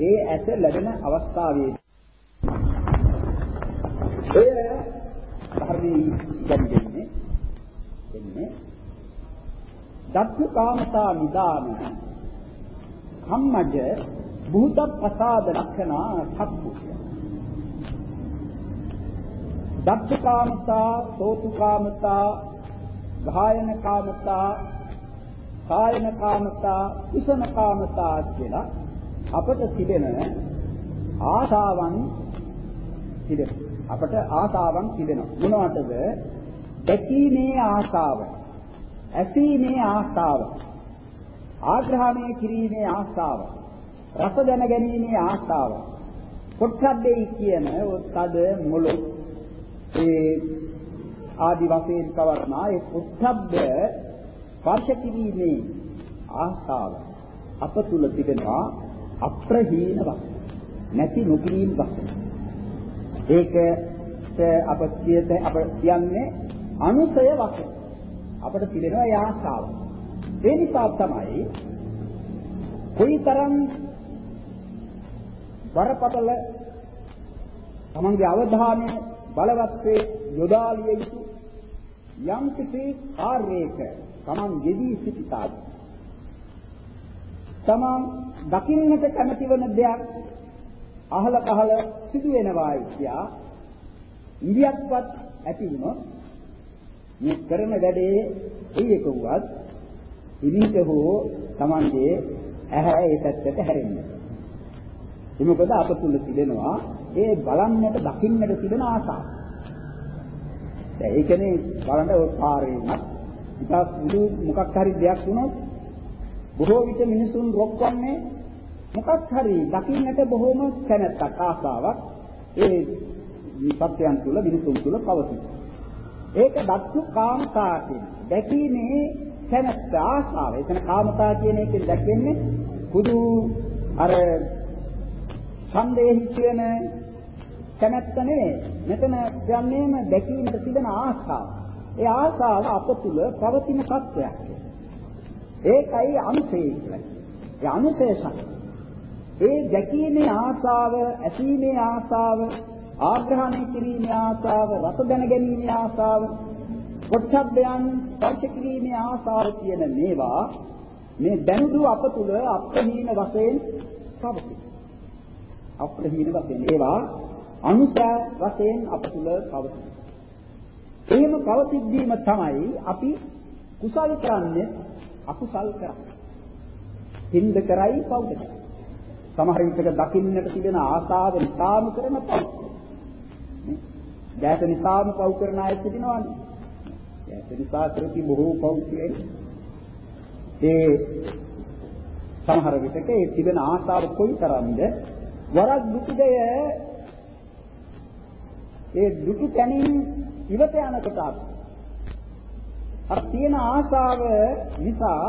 ඒ ඇස ලැබෙන අවස්ථාවේ. එය ධර්මී කියන්නේ එන්නේ දත්තු කාමතා නිදාන කම්මජ භූත ප්‍රසාද ලක්ෂණා චක්කු දත්තු කාමතා සෝතු කාමතා ගායන කාමතා කායන කාමතා කුසන කාමතා කියලා අපට තිබෙන ආශාවන් තිබෙන අපට ආශාවන් තිබෙනවා මොනවටද? දැකීමේ ආශාව. ඇසීමේ ආශාව. ආග්‍රහණය කිරීමේ ආශාව. රස දැන ගැනීමේ ආශාව. පොට්ටබ්බේ කියන තද මුළු ඒ ආදි වශයෙන් කවරනා ඒ පොට්ටබ්බ ස්පර්ශ කිරීමේ ආශාව අප තුල තිබෙනවා අප්‍රහීන වශයෙන් නැති නොකිරීම වශයෙන් ඒක අප කියත අප කියන්නේ අනුසය වශයෙන් අපට තිබෙනවා ඒ ආශාව. ඒ නිසා තමයි කොයිතරම් බරපතල තමන්ගේ අවධානය බලවත් වේ යොදාලිය යුතු යම් කිසි කාර්යයක තමන් යෙදී සිටිතාද තමන් දකින්නට කැමති වන දෙයක් අහල පහල සිදු වෙනවායි කියා ඉන්දියක්වත් ඇති වුණොත් මේ කරන වැඩේ එයි එක වුවත් ඉනිට හෝ තමන්ගේ ඇහැ ඒ පැත්තට හැරෙන්නේ. ඒ මොකද අප තුල තිබෙනවා ඒ බලන්නට දකින්නට තිබෙන ආසාව. දැන් ඒ කියන්නේ බලන්න ඔය පාරේම ඉතාස් බුදු මොකක් හරි දෙයක් වුණොත් බොහෝ විට මිනිසුන් රොක්වන්නේ මොකක් හරි දකින්නට බොහොම කැමැත්තක් ආසාවක් ඒ සත්‍යයන් තුල මිනිසුන් තුල පවතී. ඒක දක්ෂ කාමතාවකින් දැකීමේ කැමැත්ත ආසාව. එතන කාමතා කියන එකෙන් දැක්වෙන්නේ බුදු අර ඡන්දේහි කියන කැමැත්ත නෙවෙයි. මෙතන කියන්නේම දැකීමට තිබෙන ආශාව. ඒ ආශාව අප තුල පවතින සත්‍යයක්. ඒකයි අනුසය කියලා. ඒ අනුශේෂක්. ඒ දැකීමේ ආශාව, ඇසීමේ ආශාව, ආග්‍රහණය කිරීමේ ආශාව, රස දැන ගැනීමේ ආශාව, පොට්ටබ්බයන් ස්පර්ශ කිරීමේ ආශාව කියන මේවා මේ දැනුදු අප තුල අප්‍රහීන වශයෙන් පවතී. අප්‍රහීන වශයෙන් ඒවා අනුසය වශයෙන් අප තුල පවතී. එහෙම පවතිද්දීම තමයි අපි කුසල් කරන්නේ අකුසල් කරන්නේ. හින්ද කරයි පවුද. සමහර විටක දකින්නට තිබෙන ආසාව නිසාම කරන පව්. දැස නිසාම පව් කරන අය සිටිනවානේ. දැස නිසා කරති බොහෝ පව් කියන්නේ. ඒ සමහර විටක ඒ තිබෙන ආසාව කොයිතරම්ද වරක් දුකදය ඒ දුක තැනින් ඉවත යනකොට අර තියෙන ආශාව නිසා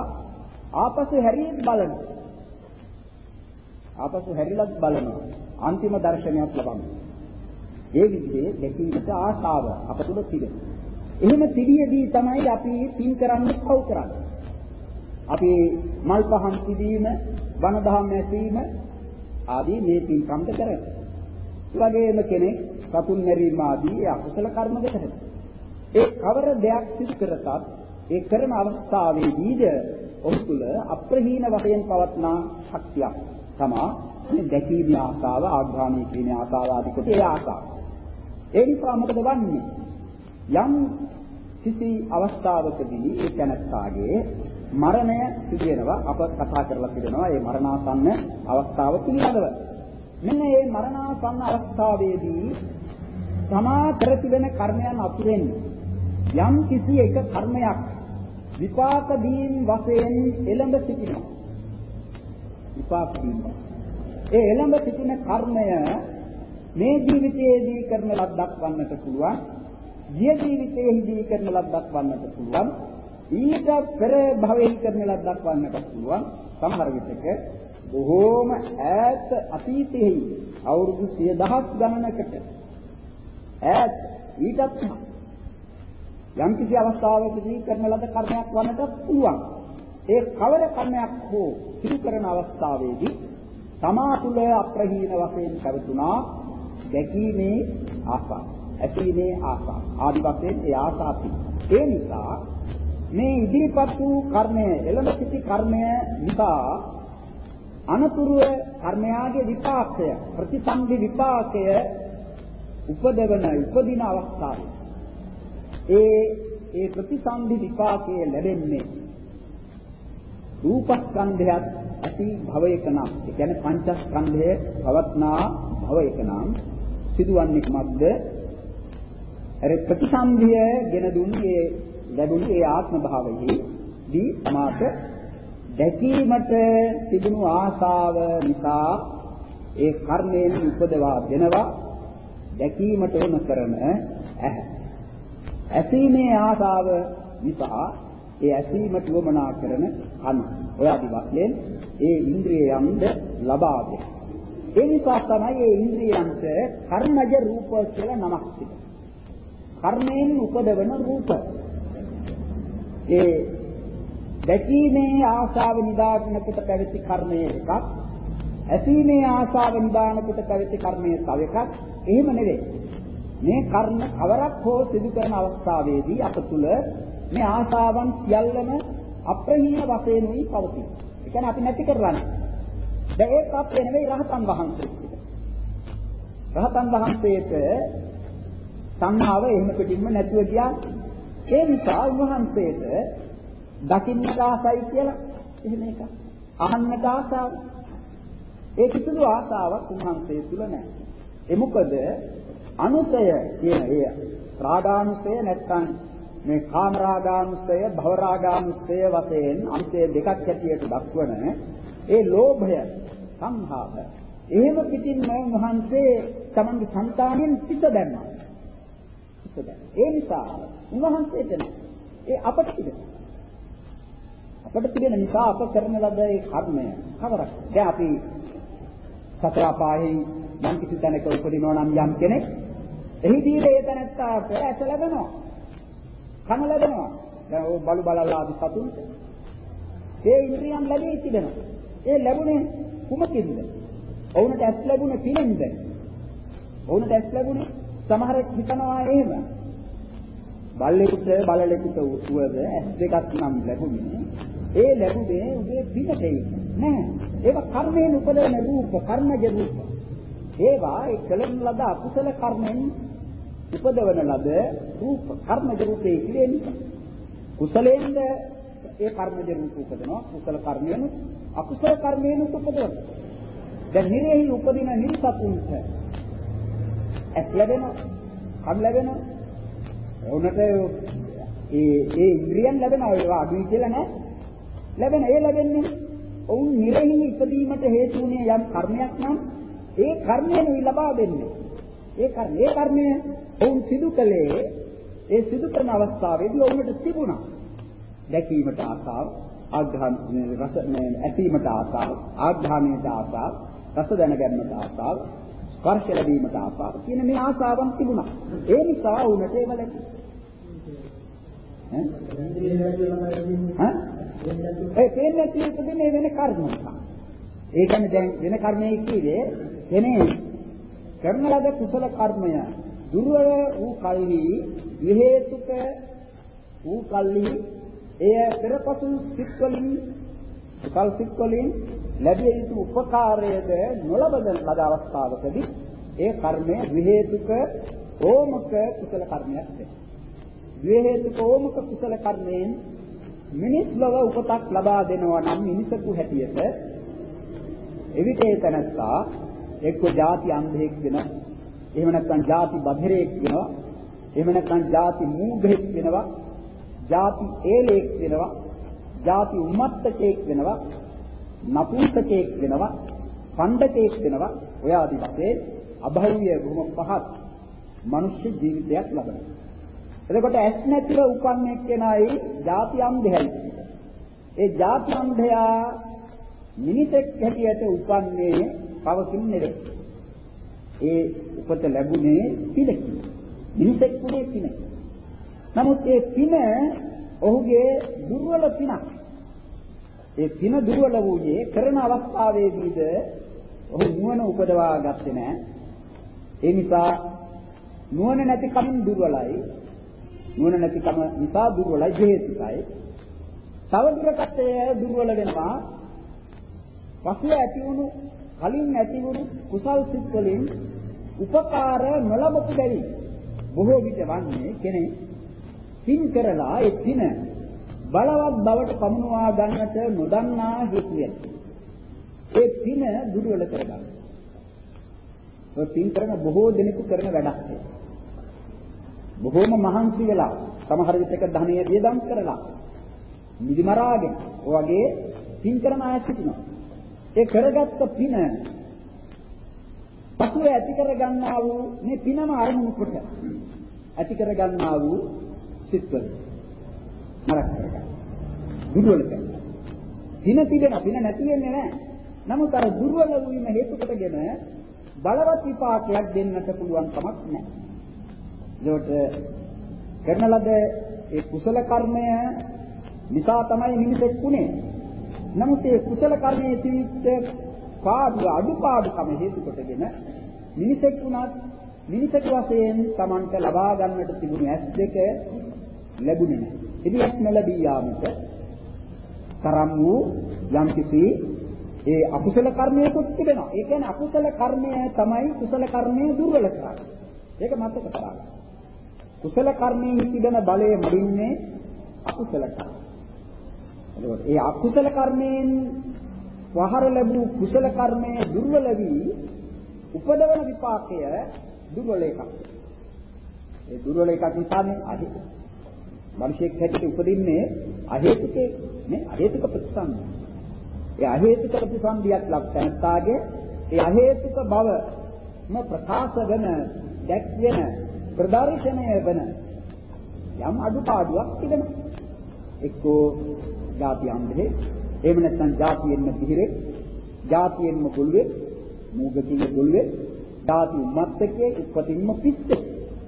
ආපසු හැරියෙත් බලනවා. ආපසු හැරිලත් බලනවා. අන්තිම දර්ශනයක් ලබනවා. ඒ විදිහේ දැකීමට ආශාව අප තුළ තිබෙනවා. එහෙම තිබියදී තමයි අපි පින් කරන්නේ පව් කරන්නේ. අපි මල් පහන් තිබීම, වන දහම් ඇසීම ආදී මේ පින්කම්ද කරන්නේ. ඒ වගේම කෙනෙක් සතුන් මැරීම ආදී අකුසල කර්මද කරනවා. ඒ කවර දෙයක් සිදු කරතත් ඒ කරන අවස්ථාවේදීද ඔහු තුළ අප්‍රහීන වශයෙන් පවත්නා ශක්තියක් තමා මේ දැකීමේ ආසාව ආග්‍රහණය කියන ආසාව ආදී කොට ඒ ආසාව. ඒ නිසා මොකද වන්නේ? යම් කිසි අවස්ථාවකදී ඒ තැනත්තාගේ මරණය සිදු වෙනවා අප කතා කරලා තිබෙනවා ඒ මරණාසන්න අවස්ථාව පිළිබඳව. මෙන්න මේ මරණාසන්න අවස්ථාවේදී තමා කර තිබෙන කර්මයන් අතුරෙන් යම් කිසි එක කර්මයක් විපාක දීන් වශයෙන් එළඹ සිටිනවා. විපාක දීන්. ඒ එළඹ සිටින කර්මය මේ ජීවිතයේදී කරන ලද්දක් වන්නට පුළුවන්. ගිය ජීවිතයේදී කරන ලද්දක් වන්නට පුළුවන්. ඊට පෙර භවයේ කරන ලද්දක් වන්නට පුළුවන්. සමහර විටක බොහෝම ඈත අතීතයේ අවුරුදු 10000 ගණනකට ඈත ඊටත් යම් කිසි අවස්ථාවකදී කරන ලද කර්මයක් වන්නට පුළුවන්. ඒ කවර කර්මයක් හෝ සිදු කරන අවස්ථාවේදී තමා තුළ අප්‍රහීන වශයෙන් පැවතුනා දැකීමේ ආසාව, ඇසීමේ ආසාව, ආදි වශයෙන් ඒ ආසාති. ඒ නිසා මේ ඉදිරිපත් වූ කර්මය, එළඹ සිටි කර්මය නිසා අනතුරුව කර්මයාගේ විපාකය, ප්‍රතිසන්දි විපාකය උපදවන උපදින අවස්ථාවේ ඒ ඒ ප්‍රතිසන්දි විපාකයේ ලැබෙන්නේ රූපස්කන්ධයත් ඇති භවයක නම් ඒ කියන්නේ පංචස්කන්ධයේ පවත්නා භවයක නම් සිදුවන්නේ කුමක්ද? අර ප්‍රතිසන්දිය ගෙන දුන්නේ ලැබුණු ඒ ආත්ම භාවයේ දී සමාත දැකීමට තිබුණු ආශාව නිසා ඒ කර්මයෙන් උපදවා දෙනවා දැකීමට උන කරන ඇහැ. ඇසීමේ ආශාව නිසා ඒ ඇසීමට උවමනා කරන කන. ඔය ආදි වශයෙන් ඒ ඉන්ද්‍රියයන්ද ලබා දෙන. ඒ නිසා තමයි ඒ ඉන්ද්‍රියයන්ට කර්මජ රූප කියලා නමක් තිබෙන්නේ. කර්මයෙන් උපදවන රූප. ඒ දැකීමේ ආශාව නිදානකට පැවති කර්මය එකක්. ඇසීමේ ආශාව නිදානකට පැවති කර්මය තව එකක්. එහෙම නෙවෙයි. මේ කර්ම කවරක් හෝ සිදු කරන අවස්ථාවේදී අප තුල මේ ආශාවන් සියල්ලම අප්‍රහීන වශයෙන් උයි පවතී. ඒ කියන්නේ අපි නැති කරන්නේ. දැන් ඒක අපේ නෙවෙයි රහතන් වහන්සේ. රහතන් වහන්සේට සංහාව එහෙම පිටින්ම නැතුව ගියා. ඒ නිසා උන්වහන්සේට දකින්නට ආසයි කියලා එහෙම එකක්. අහන්නට ආසාව. ඒ කිසිදු ආසාවක් උන්වහන්සේ තුල නැහැ. ඒ මොකද අනුසය කියන ඒ රාගානුසය නැත්නම් මේ කාමරාගානුසය භවරාගානුසය වශයෙන් අංශය දෙකක් හැටියට දක්වන ඒ ලෝභය සංහාව එහෙම පිටින් උන්වහන්සේ තමන්ගේ సంతානෙන් පිට දැම්මා. පිට දැම්මා. ඒ නිසා උන්වහන්සේට ඒ අපට තිබෙනවා. අපට තිබෙන නිසා අප කරන ලද ඒ කර්මය කවරක්? දැන් අපි සතර අපායේ යම් කිසි තැනක උපදිනවා නම් යම් කෙනෙක් එහිදී ඒ තැනත්තාට ඇස ලැබෙනවා. කන ලැබෙනවා. දැන් ඕ බලු බලලා ආදි සතුන්ට ඒ ඉන්ද්‍රියන් ලැබී තිබෙනවා. ඒ ලැබුණේ කුමකින්ද? ඔවුන්ට ඇස් ලැබුණේ පිනෙන්ද? ඔවුන්ට ඇස් ලැබුණේ සමහරෙක් හිතනවා එහෙම. බල්ලෙකුට බලලෙකුට උවද ඇස් දෙකක් නම් ලැබුණේ ඒ ලැබුණේ උගේ පිනටේ නෑ. ඒක කර්මයෙන් උපදවන රූප, කර්මජ රූප. ඒවා ඒ කලන ලද අකුසල කර්මෙන් උපදවන ලද රූප කර්මජ රූපේ කියන්නේ කුසලයෙන්ද ඒ කර්මජ රූප උපදනවා කුසල කර්මයෙන් අකුසල කර්මයෙන් උපදවන දැන් නිරෙහි උපදින නිර්සතුන්ට ඇස් ලැබෙනවා කන් ලැබෙනවා උනට ඒ ඒ ඉන්ද්‍රියන් ලැබෙනවා ඒවා අඩුයි කියලා නෑ. ලැබෙන ඒ ලැබෙන්නේ ඔවුන් නිරෙහි ඉපදීමට හේතු වුණේ යම් කර්මයක් නම් ඒ කර්මයෙන් ලබා දෙන්නේ. ඒ කර්ම ඒ කර්මය ඔවුන් සිදු කළේ ඒ සිදු කරන අවස්ථාවේදී ඔවුන්ට තිබුණා. දැකීමට ආසාව ආග්‍රහණ රස ඇසීමට ආසාව ආග්‍රහණයට ආසාව රස දැනගැනීමට ආසාව ස්පර්ශ ලැබීමට ආසාව. කියන මේ ආසාවන් තිබුණා. ඒ නිසා ඔවුන්ට ඒව ලැබුණා. ඈ? ඒ පේන්නේ තියෙන්නේ වෙන කර්ම නිසා. ඒ කියන්නේ දැන් වෙන කර්මයේ කියේ එනේ කරන ලද කුසල කර්මය දුර්වල වූ කල්හි විහෙතුක වූ කල්හි එය පෙරපසු සිත් වලින් කල් සිත් වලින් ලැබිය යුතු උපකාරයේද නොලබන ලද අවස්ථාවකදී ඒ කර්මය විහෙතුක ඕමක කුසල කර්මයක් වෙනවා. විහෙතුක ඕමක කුසල කර්මයෙන් මිනිස් ලව උපතක් ලබා දෙනවා නම් මිනිසකු හැටියට එවිට ඒ තනත්තා එක්ක ಜಾති අන්ධයෙක් වෙනවා. එහෙම නැත්නම් ಜಾති බධිරයෙක් වෙනවා. එහෙම නැත්නම් ಜಾති මූඝෙක් වෙනවා. ಜಾති ඒලෙක් වෙනවා. ಜಾති උම්මත්තකෙක් වෙනවා. නපුංසකෙක් වෙනවා. පණ්ඩතෙක් වෙනවා. ඔය ආදි වශයෙන් අභෞවිය බොහොම පහත් මනුෂ්‍ය ජීවිතයක් ලබනවා. එතකොට ඇස් නැතිව උපන් එක්කෙනයි ಜಾති අන්ධයයි. ඒ ಜಾති අන්ධයා මිනිසෙක් හැටියට උපන්නේ පවකින් නෙවෙයි. ඒ උපත ලැබුණේ පිනකින්. මිනිසෙක් වුණේ පිනකින්. නමුත් ඒ පින ඔහුගේ දුර්වල පිනක්. ඒ පින දුර්වල වූයේ කරන අවස්ථාවේදීද ඔහු නුවණ උපදවා ගත්තේ නැහැ. ඒ නිසා නුවණ නැති කමින් දුර්වලයි. නුවණ නැති කම නිසා දුර්වලයි හේතුකයි. තව දුරටත් දුර්වල වෙනවා. පසුව ඇති වුණු කලින් ඇති වුණු කුසල් සිත් වලින් උපකාර නොලබපු බැරි බොහෝ විට වන්නේ කෙනෙක් පින් කරලා ඒ පින බලවත් බවට පමුණවා ගන්නට නොදන්නා හේතුවෙන් ඒ පින දුර්වල කරගන්න. ඔය පින් කරන බොහෝ දෙනෙකු කරන වැඩක් ඒක. බොහෝම මහන්සි වෙලා සමහර විටක ධනය වියදම් කරලා නිදි මරාගෙන ඔයගේ පින් කරන අය සිටිනවා. ඒ කරගත්ත පින පසුව ඇති කර ගන්නා වූ මේ පිනම අරමුණු කොට ඇති කර ගන්නා වූ සිත්වල නරක කරගන්න. දුර්වල කරගන්න. පින තිබෙන පින නැති වෙන්නේ නැහැ. නමුත් අර දුර්වල වීම හේතු කොටගෙන බලවත් විපාකයක් දෙන්නට පුළුවන් කමක් නැහැ. ඒකට කරන ලද ඒ කුසල කර්මය නිසා තමයි මිනිසෙක් වුනේ. නමුත් ඒ කුසල කර්මයේ තිබිච්ච පාඩු අඩුපාඩුකම හේතු කොටගෙන මිනිසෙක් වුණත් මිනිසෙක් වශයෙන් Tamanට ලබා ගන්නට තිබුණු ඇස් දෙක ලැබුණේ නැහැ. ඉතින් ඇස් නොලැබී යාමට තරම් වූ යම්කිසි ඒ අකුසල කර්මයකුත් තිබෙනවා. ඒ කියන්නේ අකුසල කර්මය තමයි කුසල කර්මය දුර්වල කරන්නේ. ඒක මතක තබා කුසල කර්මයේ තිබෙන බලය මඩින්නේ අකුසල කර්ම. එතකොට ඒ අකුසල කර්මයෙන් වහර ලැබූ කුසල කර්මය දුර්වල වී උපදවන විපාකය දුර්වල එකක්. ඒ දුර්වල එකක් නිසානේ අහි. මිනිසෙක් හැටියට උපදින්නේ අහේතුකේ නේ අහේතුක ප්‍රතිසන්දි. ඒ අහේතුක ප්‍රතිසන්දියක් ලක් තැනත්තාගේ ඒ අහේතුක බව ම ප්‍රකාශ වෙන දැක්වෙන ප්‍රදර්ශනය වෙන යම් අඩුපාඩුවක් තිබෙනවා. එක්කෝ ಜಾති අන්දේ එහෙම නැත්නම් ಜಾතියෙන්ම පිහිරේ ಜಾතියෙන්ම ගොල්ලේ මූගකින් ගොල්ලේ ಜಾති උම්මත්තකේ උපතින්ම පිස්සේ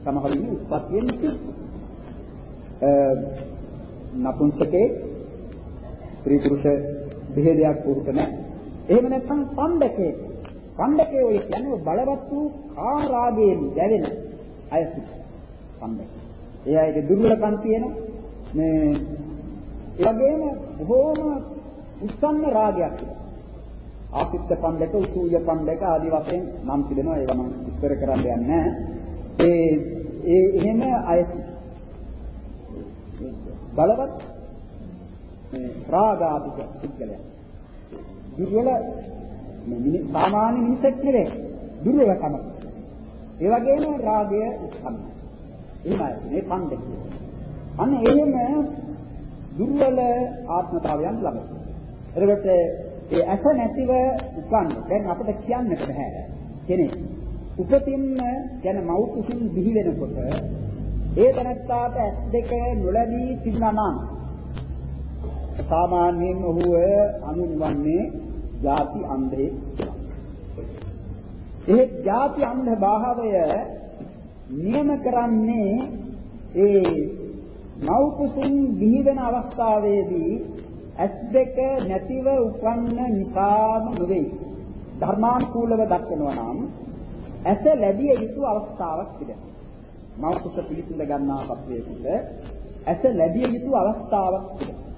සමහර විට උපතින්ම පිස්සේ නපුංසකේ ස්ත්‍රී පුරුෂ බෙහෙදයක් පුරුත නැහැ එහෙම නැත්නම් පණ්ඩකේ පණ්ඩකේ ඔය කියන්නේ බලවත් වූ කාම රාගයෙන් දැවෙන අය සිට පණ්ඩකේ ඒ අයගේ දුර්වලකම් තියෙන මේ ඒ වගේම බොහෝම උස්සන්න රාගයක් තිබෙනවා. ආපිත්ත පණ්ඩක, උසූය පණ්ඩක ආදී වශයෙන් නම් තිබෙනවා. ඒවා මම විස්තර කරන්න යන්නේ ඒ ඒ එහෙම අය බලවත් මේ රාගාදික පුද්ගලයන්. දුර්වල මේ සාමාන්‍ය මිනිසෙක් නෙවෙයි. දුර්වලකම. ඒ වගේම රාගය උත්සන්න. එහෙමයි මේ පණ්ඩක. අන්න එහෙම දුර්වල ආත්මතාවයන් ලබනවා. එතකොට ඒ ඇස නැතිව උපන්න දැන් අපිට කියන්නට බෑ කෙනෙක්. උපතින්ම යන මව් කුසින් බිහි වෙනකොට ඒ තනත්තාට ඇස් දෙක නොලැබී තිබුණා නම් සාමාන්‍යයෙන් ඔහුව හඳුන්වන්නේ ಜಾති අන්ධේ ඒ ಜಾති අන්ධ භාවය නියම කරන්නේ ඒ මව් කුසින් බිහි වෙන අවස්ථාවේදී ඇස් දෙක නැතිව උපන්න නිසාම නෙවෙයි. ධර්මානුකූලව දක්වනවා නම් ඇස ලැබිය යුතු අවස්ථාවක් තිබෙනවා. මව් කුස පිළිසිඳ ගන්නා පත්වයකට ඇස ලැබිය යුතු අවස්ථාවක් තිබෙනවා.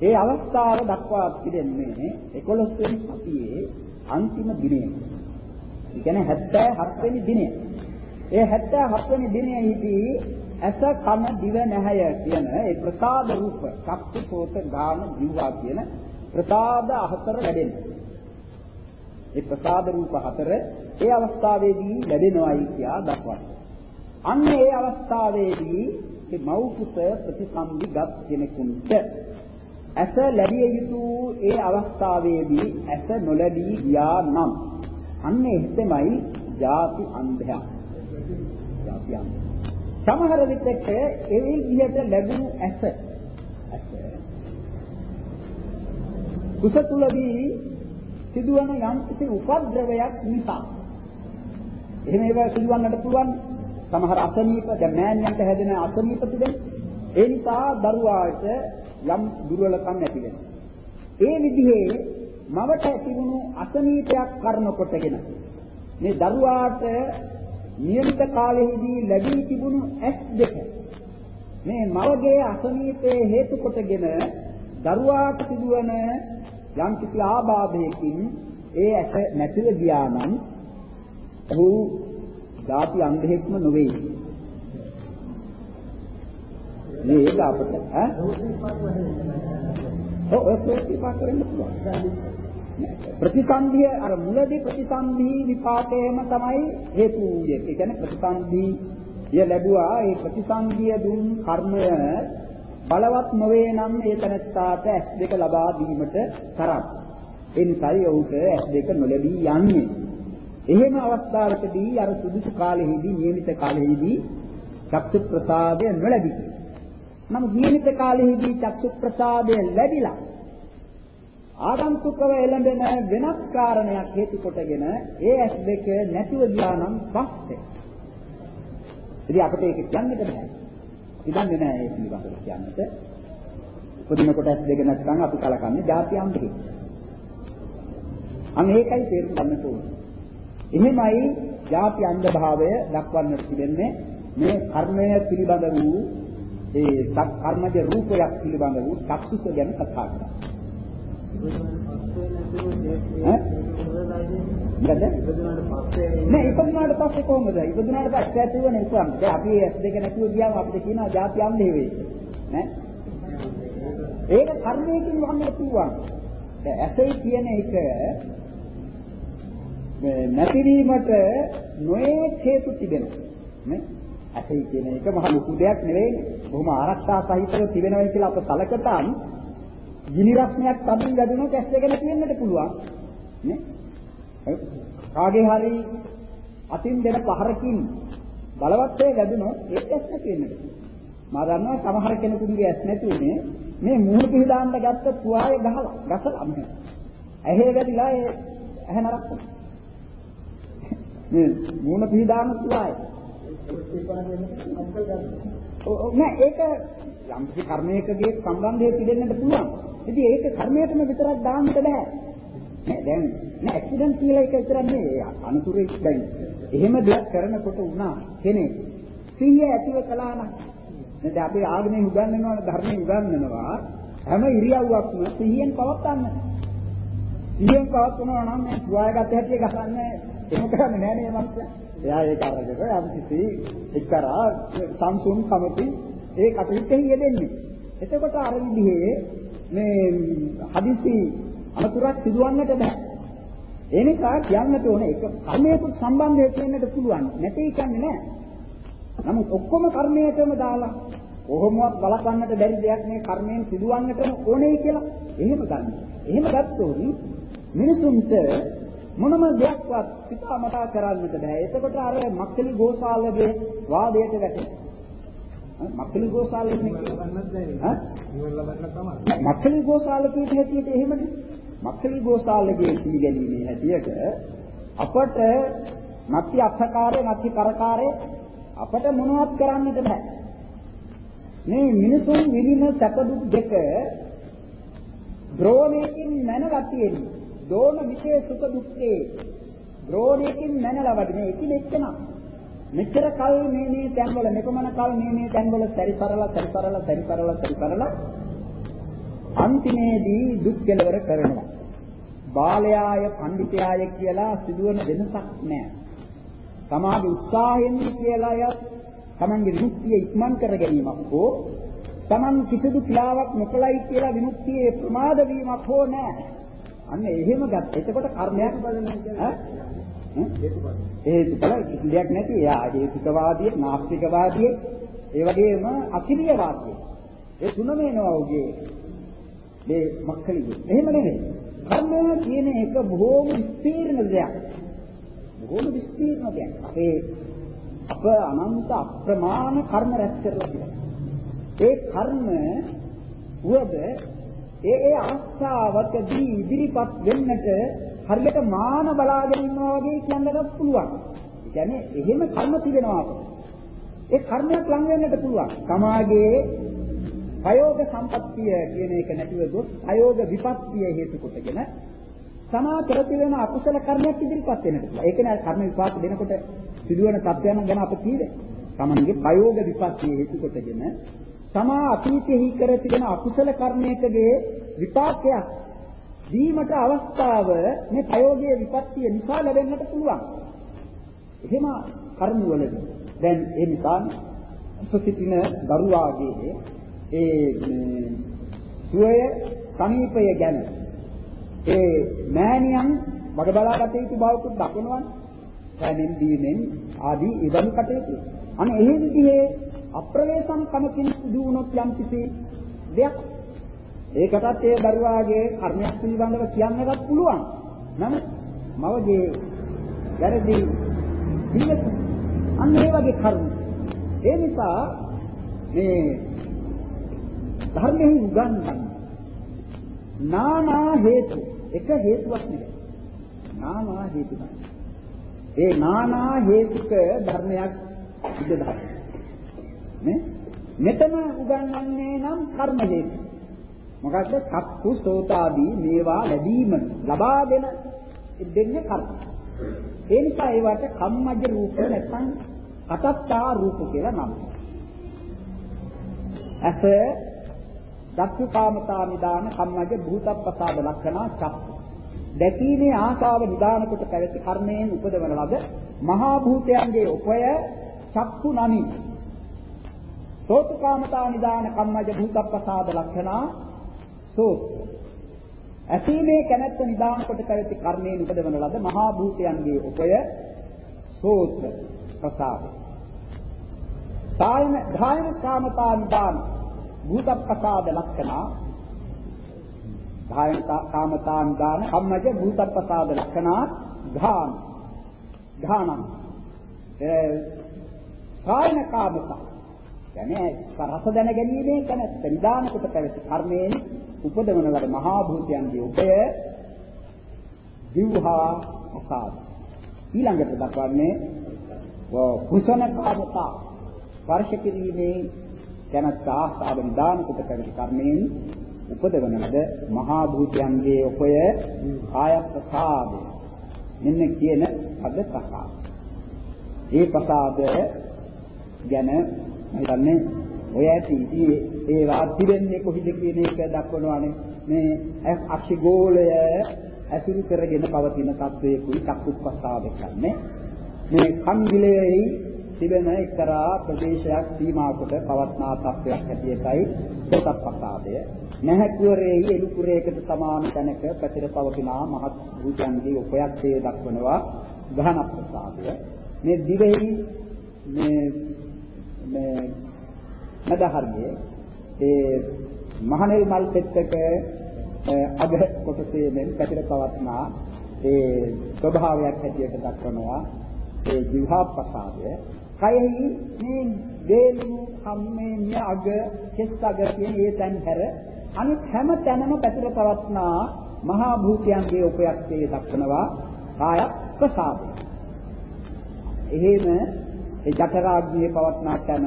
ඒ අවස්ථාව දක්වා තිබෙන්නේ 11 වෙනි සතියේ අන්තිම දිනයේ. ඒ කියන්නේ 77 වෙනි දිනය. ඒ 77 වෙනි දිනයේදී ඇස කන දිව නැහැය කියන ඒ ප්‍රසාද රූප චක්කු සෝත ගාන දිවවා කියන ප්‍රසාද හතර ලැබෙනවා. ඒ ප්‍රසාද රූප හතර ඒ අවස්ථාවේදී ලැබෙනවයි කියා දක්වනවා. අන්න ඒ අවස්ථාවේදී මේ මෞකුස ප්‍රතිසම්පිගත් කෙනෙකුට ඇස ලැබිය යුතු ඒ අවස්ථාවේදී ඇස නොලැබී ගියා නම් අන්න එහෙමයි ಜಾති අන්ධයා. ಜಾති අන්ධයා සමහර විටක ඒ විදිහට ලැබුණු ඇස ඇස කුස තුලදී සිදුවන යම්කිසි උපද්‍රවයක් නිසා එහෙම ඒවා සිදුවන්නට පුළුවන්. සමහර අසනීප දැන් මෑණියන්ට හැදෙන අසනීප තිබෙන. ඒ නිසා දරුවාට යම් දුර්වලකම් ඇති වෙනවා. ඒ විදිහේ මවට ඇතිවුණු අසනීපයක් කරන කොටගෙන මේ දරුවාට නියමිත කාලෙහිදී ලැබී තිබුණු ඇස් දෙක මේ මවගේ අසනීපයේ හේතු කොටගෙන දරුවාට සිදුවන යම්කිසි ආබාධයකින් ඒ ඇස නැතිව ගියා නම් ඔහු ධාති අංගහෙක්ම නොවේ. මේ ඒක අපට ඈ ඔව් ඒක විපාක කරන්න පුළුවන්. ප්‍රතිසන්දිය අර මුලදී ප්‍රතිසන්දි විපාකයම තමයි හේතු වූයේ. ඒ කියන්නේ ප්‍රතිසන්දි ය ලැබුවා ඒ ප්‍රතිසන්දිය දුන් කර්මය බලවත් නොවේ නම් ඒ තනත්තාට ඇස් දෙක ලබා දීමට තරම්. ඒ නිසායි ඔහුට ඇස් දෙක නොලැබී යන්නේ. එහෙම අවස්ථාවකදී අර සුදුසු කාලෙහිදී නියමිත කාලෙහිදී චක්සු ප්‍රසාදය නොලැබී. නමුත් නියමිත කාලෙහිදී චක්සු ප්‍රසාදය ලැබිලා ආගන්තුකව එළඹෙන වෙනස් කාරණයක් හේතු කොටගෙන ඒ ඇස් දෙක නැතිව ගියා නම් පස්සේ. ඉතින් අපිට ඒක කියන්නට බෑ. ඉදන්නේ නෑ ඒ පිළිබඳව කියන්නට. උපදින කොට ඇස් දෙක නැත්නම් අපි කලකන්නේ ಜಾති අම්බේ. අන්න ඒකයි තේරුම් ගන්න ඕනේ. එහෙමයි ಜಾති අන්ධ භාවය දක්වන්නට තිබෙන්නේ මේ කර්මය පිළිබඳ වූ ඒ කර්මජ රූපයක් පිළිබඳ වූ චක්සුස ගැන කතා කරනවා. ඈ නෑ ඉපදුනාට පස්සේ කොහොමද? ඉපදුනාට පස්සේ ඇතිවන ඉස්සම්. දැන් අපි ඇස් දෙක නැතුව ගියාම අපිට කියනවා ಜಾති අම්බේ වෙයි. නෑ. ඒක කර්මයකින් වහන්න පුළුවන්. දැන් ඇසෙයි කියන එක නැතිවීමට නොයේ හේතු තිබෙනවා. නේ? ඇසෙයි කියන එක මහ ලොකු දෙයක් නෙවෙයි. බොහොම ආරක්ෂා සහිතව තිබෙනවා කියලා අප සලකතම් ගිනි රස්නයක් තදින් වැදුනොත් ඇස් දෙක නැති වෙන්නට පුළුවන්. නේ? කාගේ හරි අතින් දෙන පහරකින් බලවත් වේ වැදුනොත් ඒක ඇස් නැති වෙන්නට පුළුවන්. මා දන්නවා සමහර කෙනෙකුගේ ඇස් නැති උනේ මේ මූණ පිහදාන්න ගත්ත තුවාය ගහලා ගසලා මේ. ඇහි වැදිලා ඒ ඇහැ නරක් වුණා. මේ මූණ පිහදාන තුවාය. නෑ ඒක යම්කිසි කර්මයකගේ සම්බන්ධය තිබෙන්නට පුළුවන්. ඉතින් ඒක කර්මයටම විතරක් දාන්න බෑ. නෑ දැන් නෑ ඇක්සිඩන්ට් කියලා එක විතරක් නෙවෙයි. අනුතුරේ දැන් එහෙම දෙයක් කරනකොට වුණා කෙනෙක් සිහිය ඇතිව කළා නම් නේද අපි ආගමේ උගන්වනවා ධර්මයේ උගන්වනවා හැම ඉරියව්වක්ම සිහියෙන් පවත්වන්න. සිහියෙන් පවත්වනවා නම් මේ සුවායගත හැටි ගහන්නේ එහෙම කරන්නේ නෑ නේ මනුස්සයා. එයා ඒක අරගෙන යම් කිසි එක්තරා සංසුන් කමති ඒ කටයුත්තේ යෙදෙන්නේ. එතකොට අර විදිහේ මේ හදිසි අනතුරක් සිදුවන්නට බෑ. ඒ නිසා කියන්නට ඕනේ ඒක කර්මයකට සම්බන්ධය කියන්නට පුළුවන්. නැtei කියන්නේ නෑ. නමුත් ඔක්කොම කර්මයටම දාලා කොහොමවත් බලපන්නට බැරි දෙයක් මේ කර්මයෙන් සිදුවන්නටම ඕනේ කියලා එහෙම ගන්න. එහෙම ගත්තොත් මිනිසුන්ට මොනම දෙයක්වත් සිතාමතා කරන්නට බෑ. එතකොට අර මක්කලි ගෝසාලගේ වාදයට වැටෙනවා. මක්කලි ගෝසාලෙ ඈ මක්කලි ගෝසාල කීට හැටියට එහෙමද? මක්කලි ගෝසාලගේ සීගැලීමේ හැටියට අපට නැති අත්කාරය නැති කරකාරය අපට මොනවත් කරන්නට බෑ. මේ මිනිසුන් විඳින සැප දුක් දෙක ද්‍රෝණයකින් මැනලා තියෙන්නේ. දෝන විශේෂ සුඛ දුක්ඛේ ද්‍රෝණයකින් මැනලා වදින එකිනෙකන මෙච්චර කල් මේ මේ තැන්වල මෙපමණ කල් මේ මේ තැන්වල සැරිසරලා සැරිසරලා සැරිසරලා සැරිසරලා අන්තිමේදී දුක් කෙලවර කරනවා. බාලයාය පඬිතයාය කියලා සිදුවන වෙනසක් නැහැ. තමාගේ උත්සාහයෙන් කියලා තමන්ගේ විමුක්තිය ඉක්මන් කර ගැනීමක් හෝ තමන් කිසිදු ක්‍රියාවක් නොකලයි කියලා විමුක්තියේ ප්‍රමාද වීමක් හෝ නැහැ. අන්න එහෙම ගත්ත. එතකොට කර්මයක් ඈ හේතුඵල කිසි දෙයක් නැති. එයා හේතුකවාදී, නාස්තිකවාදී, ඒ වගේම අකිරියවාදී. ඒ තුනම එනවා ඔහුගේ මේ මක්කලිගේ. එහෙම නෙමෙයි. කර්මය කියන එක බොහෝම විස්තීර්ණ දෙයක්. බොහෝම විස්තීර්ණ දෙයක්. අපේ අප අනන්ත අප්‍රමාණ කර්ම රැස් කරලා තියෙනවා. ඒ කර්ම වද ඒ ඒ අවස්ථාවකදී ඉදිරිපත් වෙන්නට හරියට මාන බලාගෙන ඉන්නවා වගේ කියන්නත් පුළුවන්. ඒ කියන්නේ එහෙම කර්ම තිබෙනවා අපිට. ඒ කර්මයක් ලං වෙන්නට පුළුවන්. සමාගයේ ප්‍රයෝග සම්පත්තිය කියන එක නැතිව ගොස් ප්‍රයෝග විපත්තිය හේතු කොටගෙන තමා කර තිබෙන අකුසල කර්මයක් ඉදිරිපත් වෙන්නට පුළුවන්. ඒක නෑ කර්ම විපාක දෙනකොට සිදුවන තත්ත්වයන් ගැන අප කීවේ. තමන්ගේ ප්‍රයෝග විපත්තිය හේතු කොටගෙන තමා අතීතෙහි කර තිබෙන අකුසල කර්මයකගේ විපාකයක් දීමට අවස්ථාව මේ ප්‍රයෝගයේ විපත්තිය නිසා ලැබෙන්නට පුළුවන්. එහෙම කර්ම වලදී දැන් ඒ නිසා සුසිතින දරුවාගේ ඒ සුවය සමීපය ගැන ඒ මෑණියන් මග බලාගත යුතු බවකුත් දක්වනවානේ. පැමින් දීමෙන් ආදී ඉදන් කටයුතු. අනේ එහි විදිහේ අප්‍රවේශම් කමකින් සිදු වුණොත් යම් කිසි දෙයක් ඒකටත් ඒ දරුවාගේ කර්මයක් පිළිබඳව කියන්නවත් පුළුවන්. නමුත් මවගේ වැරදි පිළිවෙත අන්න ඒ වගේ කර්ම. ඒ නිසා මේ ධර්මෙහි උගන්වන්නේ නානා හේතු එක හේතුවක් නෙවෙයි. නානා හේතු ඒ නානා හේතුක ධර්මයක් ඉද ධර්ම. නේ? මෙතන උගන්වන්නේ නම් කර්ම හේතු. මොකද්ද? චක්කු සෝතාදී මේවා ලැබීම ලබාගෙන දෙන්නේ කර්ම. ඒ නිසා ඒවට කම්මජ රූප නැත්නම් අතත්තා රූප කියලා නම්. ඇස දක්ඛ කාමතා නිදාන කම්මජ භූතප්පසාද ලක්ෂණා චක්ක. දැකීමේ ආශාව නිදාන කොට පැවති කර්මයෙන් උපදවන ලද මහා භූතයන්ගේ උපය චක්කු නමි. සෝත කාමතා නිදාන කම්මජ භූතප්පසාද ලක්ෂණා සෝත. ඇසීමේ කැමැත්ත නිදාන කොට පැවති කර්මයෙන් උපදවන ලද මහා භූතයන්ගේ උපය සෝත ප්‍රසාද. සායන ධායන කාමතා නිදාන භූතප්පසාද ලක්ෂණා ධායන කාමතාන් දාන කම්මජ භූතප්පසාද ලක්ෂණා ධාන ධානම් ඒ සායන කාමතා කියන්නේ රස දැන ගැනීමේ කැමැත්ත නිදාන කොට පැවති කර්මයෙන් උපදවන ලද මහා භූතයන්ගේ උපය දිවහා අසාද ඊළඟට දක්වන්නේ කුසන කාමතා ස්පර්ශ කිරීමේ කැමැත්ත ආස්තාව නිදාන කොට කරන කර්මයෙන් උපදවන ලද මහා භූතයන්ගේ උපය කාය ප්‍රසාදය මෙන්න කියන පද ප්‍රසාද. ඒ ප්‍රසාද ගැන මම හිතන්නේ ඔය ඇති ඉතින් ඒවා තිබෙන්නේ කොහිද කියන එක දක්වනවානේ. මේ අක්ෂිගෝලය ඇසුරු කරගෙන පවතින තත්වයකුයි චක්කුප්පස්සාව කියන්නේ. මේ කන්දිලෙහි තිබෙන එක්තරා ප්‍රදේශයක් සීමා කොට පවත්නා තත්වයක් ඇතියටයි සෝතප්පසාදය නැහැකුවරේහි එලුකුරේකට සමාන තැනක පැතිර පවතිනා මහත් භූතයන්ගේ උපයක් වේ දක්වනවා ගහන ප්‍රසාදය මේ දිවෙහි මේ මේ නදහර්ගයේ ඒ මහනෙල් මල් පෙත්තක අග කොටසේ මෙන් පැතිර පවත්නා ඒ ස්වභාවයක් හැටියට දක්වනවා ඒ ජීවහා ප්‍රසාදය කයෙහි මේ වේලු කම්මේ නිය අග කෙස් අග කියන ඒ තැන් හැර අනිත් හැම තැනම පැතිර පවත්නා මහා භූතයන්ගේ උපයක්ෂයේ දක්වනවා කාය ප්‍රසාදය. එහෙම ඒ ජඨරාග්නියේ පවත්නා තැන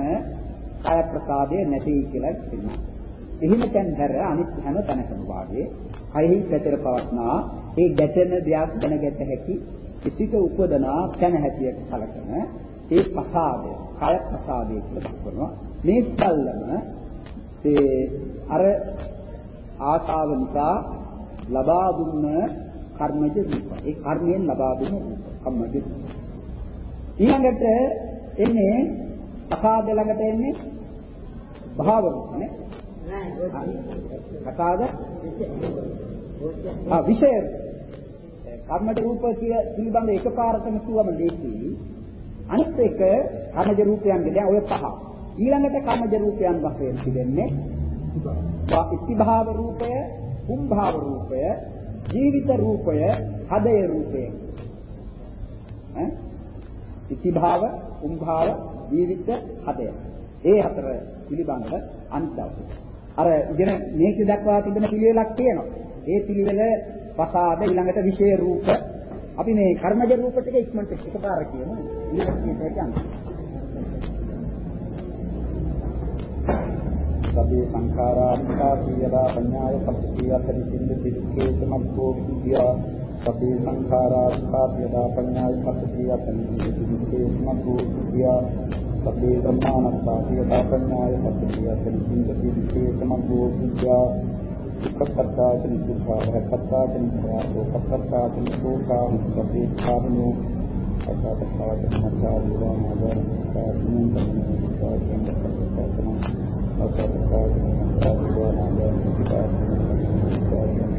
කාය ප්‍රසාදය නැති කියලා කියනවා. එහෙම තැන් හැර අනිත් හැම තැනකම වාගේ කයෙහි පැතිර පවත්නා ඒ ගැටෙන දෙයක් දැනගත හැකි කිසික උපදනා තැන හැටියට කලකන ඒ ප්‍රසාදය, කය ප්‍රසාදය කියලා දක්වනවා. මේ සියල්ලම ඒ අර ආශාව නිසා ලබා දුන්න කර්මජ රූප. ඒ කර්මයෙන් ලබා දුන්න රූප. කම්මජ රූප. ඊළඟට එන්නේ ප්‍රසාද ළඟට එන්නේ භාව රූප නේ. ප්‍රසාද ආ විෂය කර්මජ රූප කිය පිළිබඳ එකපාරටම කිව්වම දෙකී අනිත් එක කර්මජ රූපයන්ගේ දැන් ඔය පහ. ඊළඟට කර්මජ රූපයන් වශයෙන් තිබෙන්නේ ඉස්තිභාව රූපය, කුම්භාව රූපය, ජීවිත රූපය, හදය රූපය. ඈ ඉස්තිභාව, කුම්භාව, ජීවිත, හදය. ඒ හතර පිළිබඳව අනිත් දවසේ. අර ඉගෙන මේක දක්වා තිබෙන පිළිවෙලක් තියෙනවා. ඒ පිළිවෙල පසාද ඊළඟට විශේෂ රූප අපි මේ කර්මජ රූප ටික ඉක්මනට එකපාර කියමු. ඊළඟට කියන්නේ සබ්බේ සංඛාරා අනිත්‍ය යදා පඤ්ඤාය පස්සී අතරි සින්ද දික්කේ සමග්ගෝ විසියා සබ්බේ සංඛාරා අනිත්‍ය යදා පඤ්ඤාය පස්සී අතරි සින්ද දික්කේ සමග්ගෝ විසියා සබ්බේ ධම්මානත්තා යදා පඤ්ඤාය පස්සී අතරි සින්ද දික්කේ සමග්ගෝ විසියා උපකත්තාචන සුඛා රක්කත්තාචන සාරෝ පක්කත්තාචන සෝකා සබ්බේ කාමනෝ අසතතාවචන මත්තා විවානාදාන සාධුන් කම්මේ සාධුන් කම්මේ අසතතාවචන මත්තා විවානාදාන සාධුන්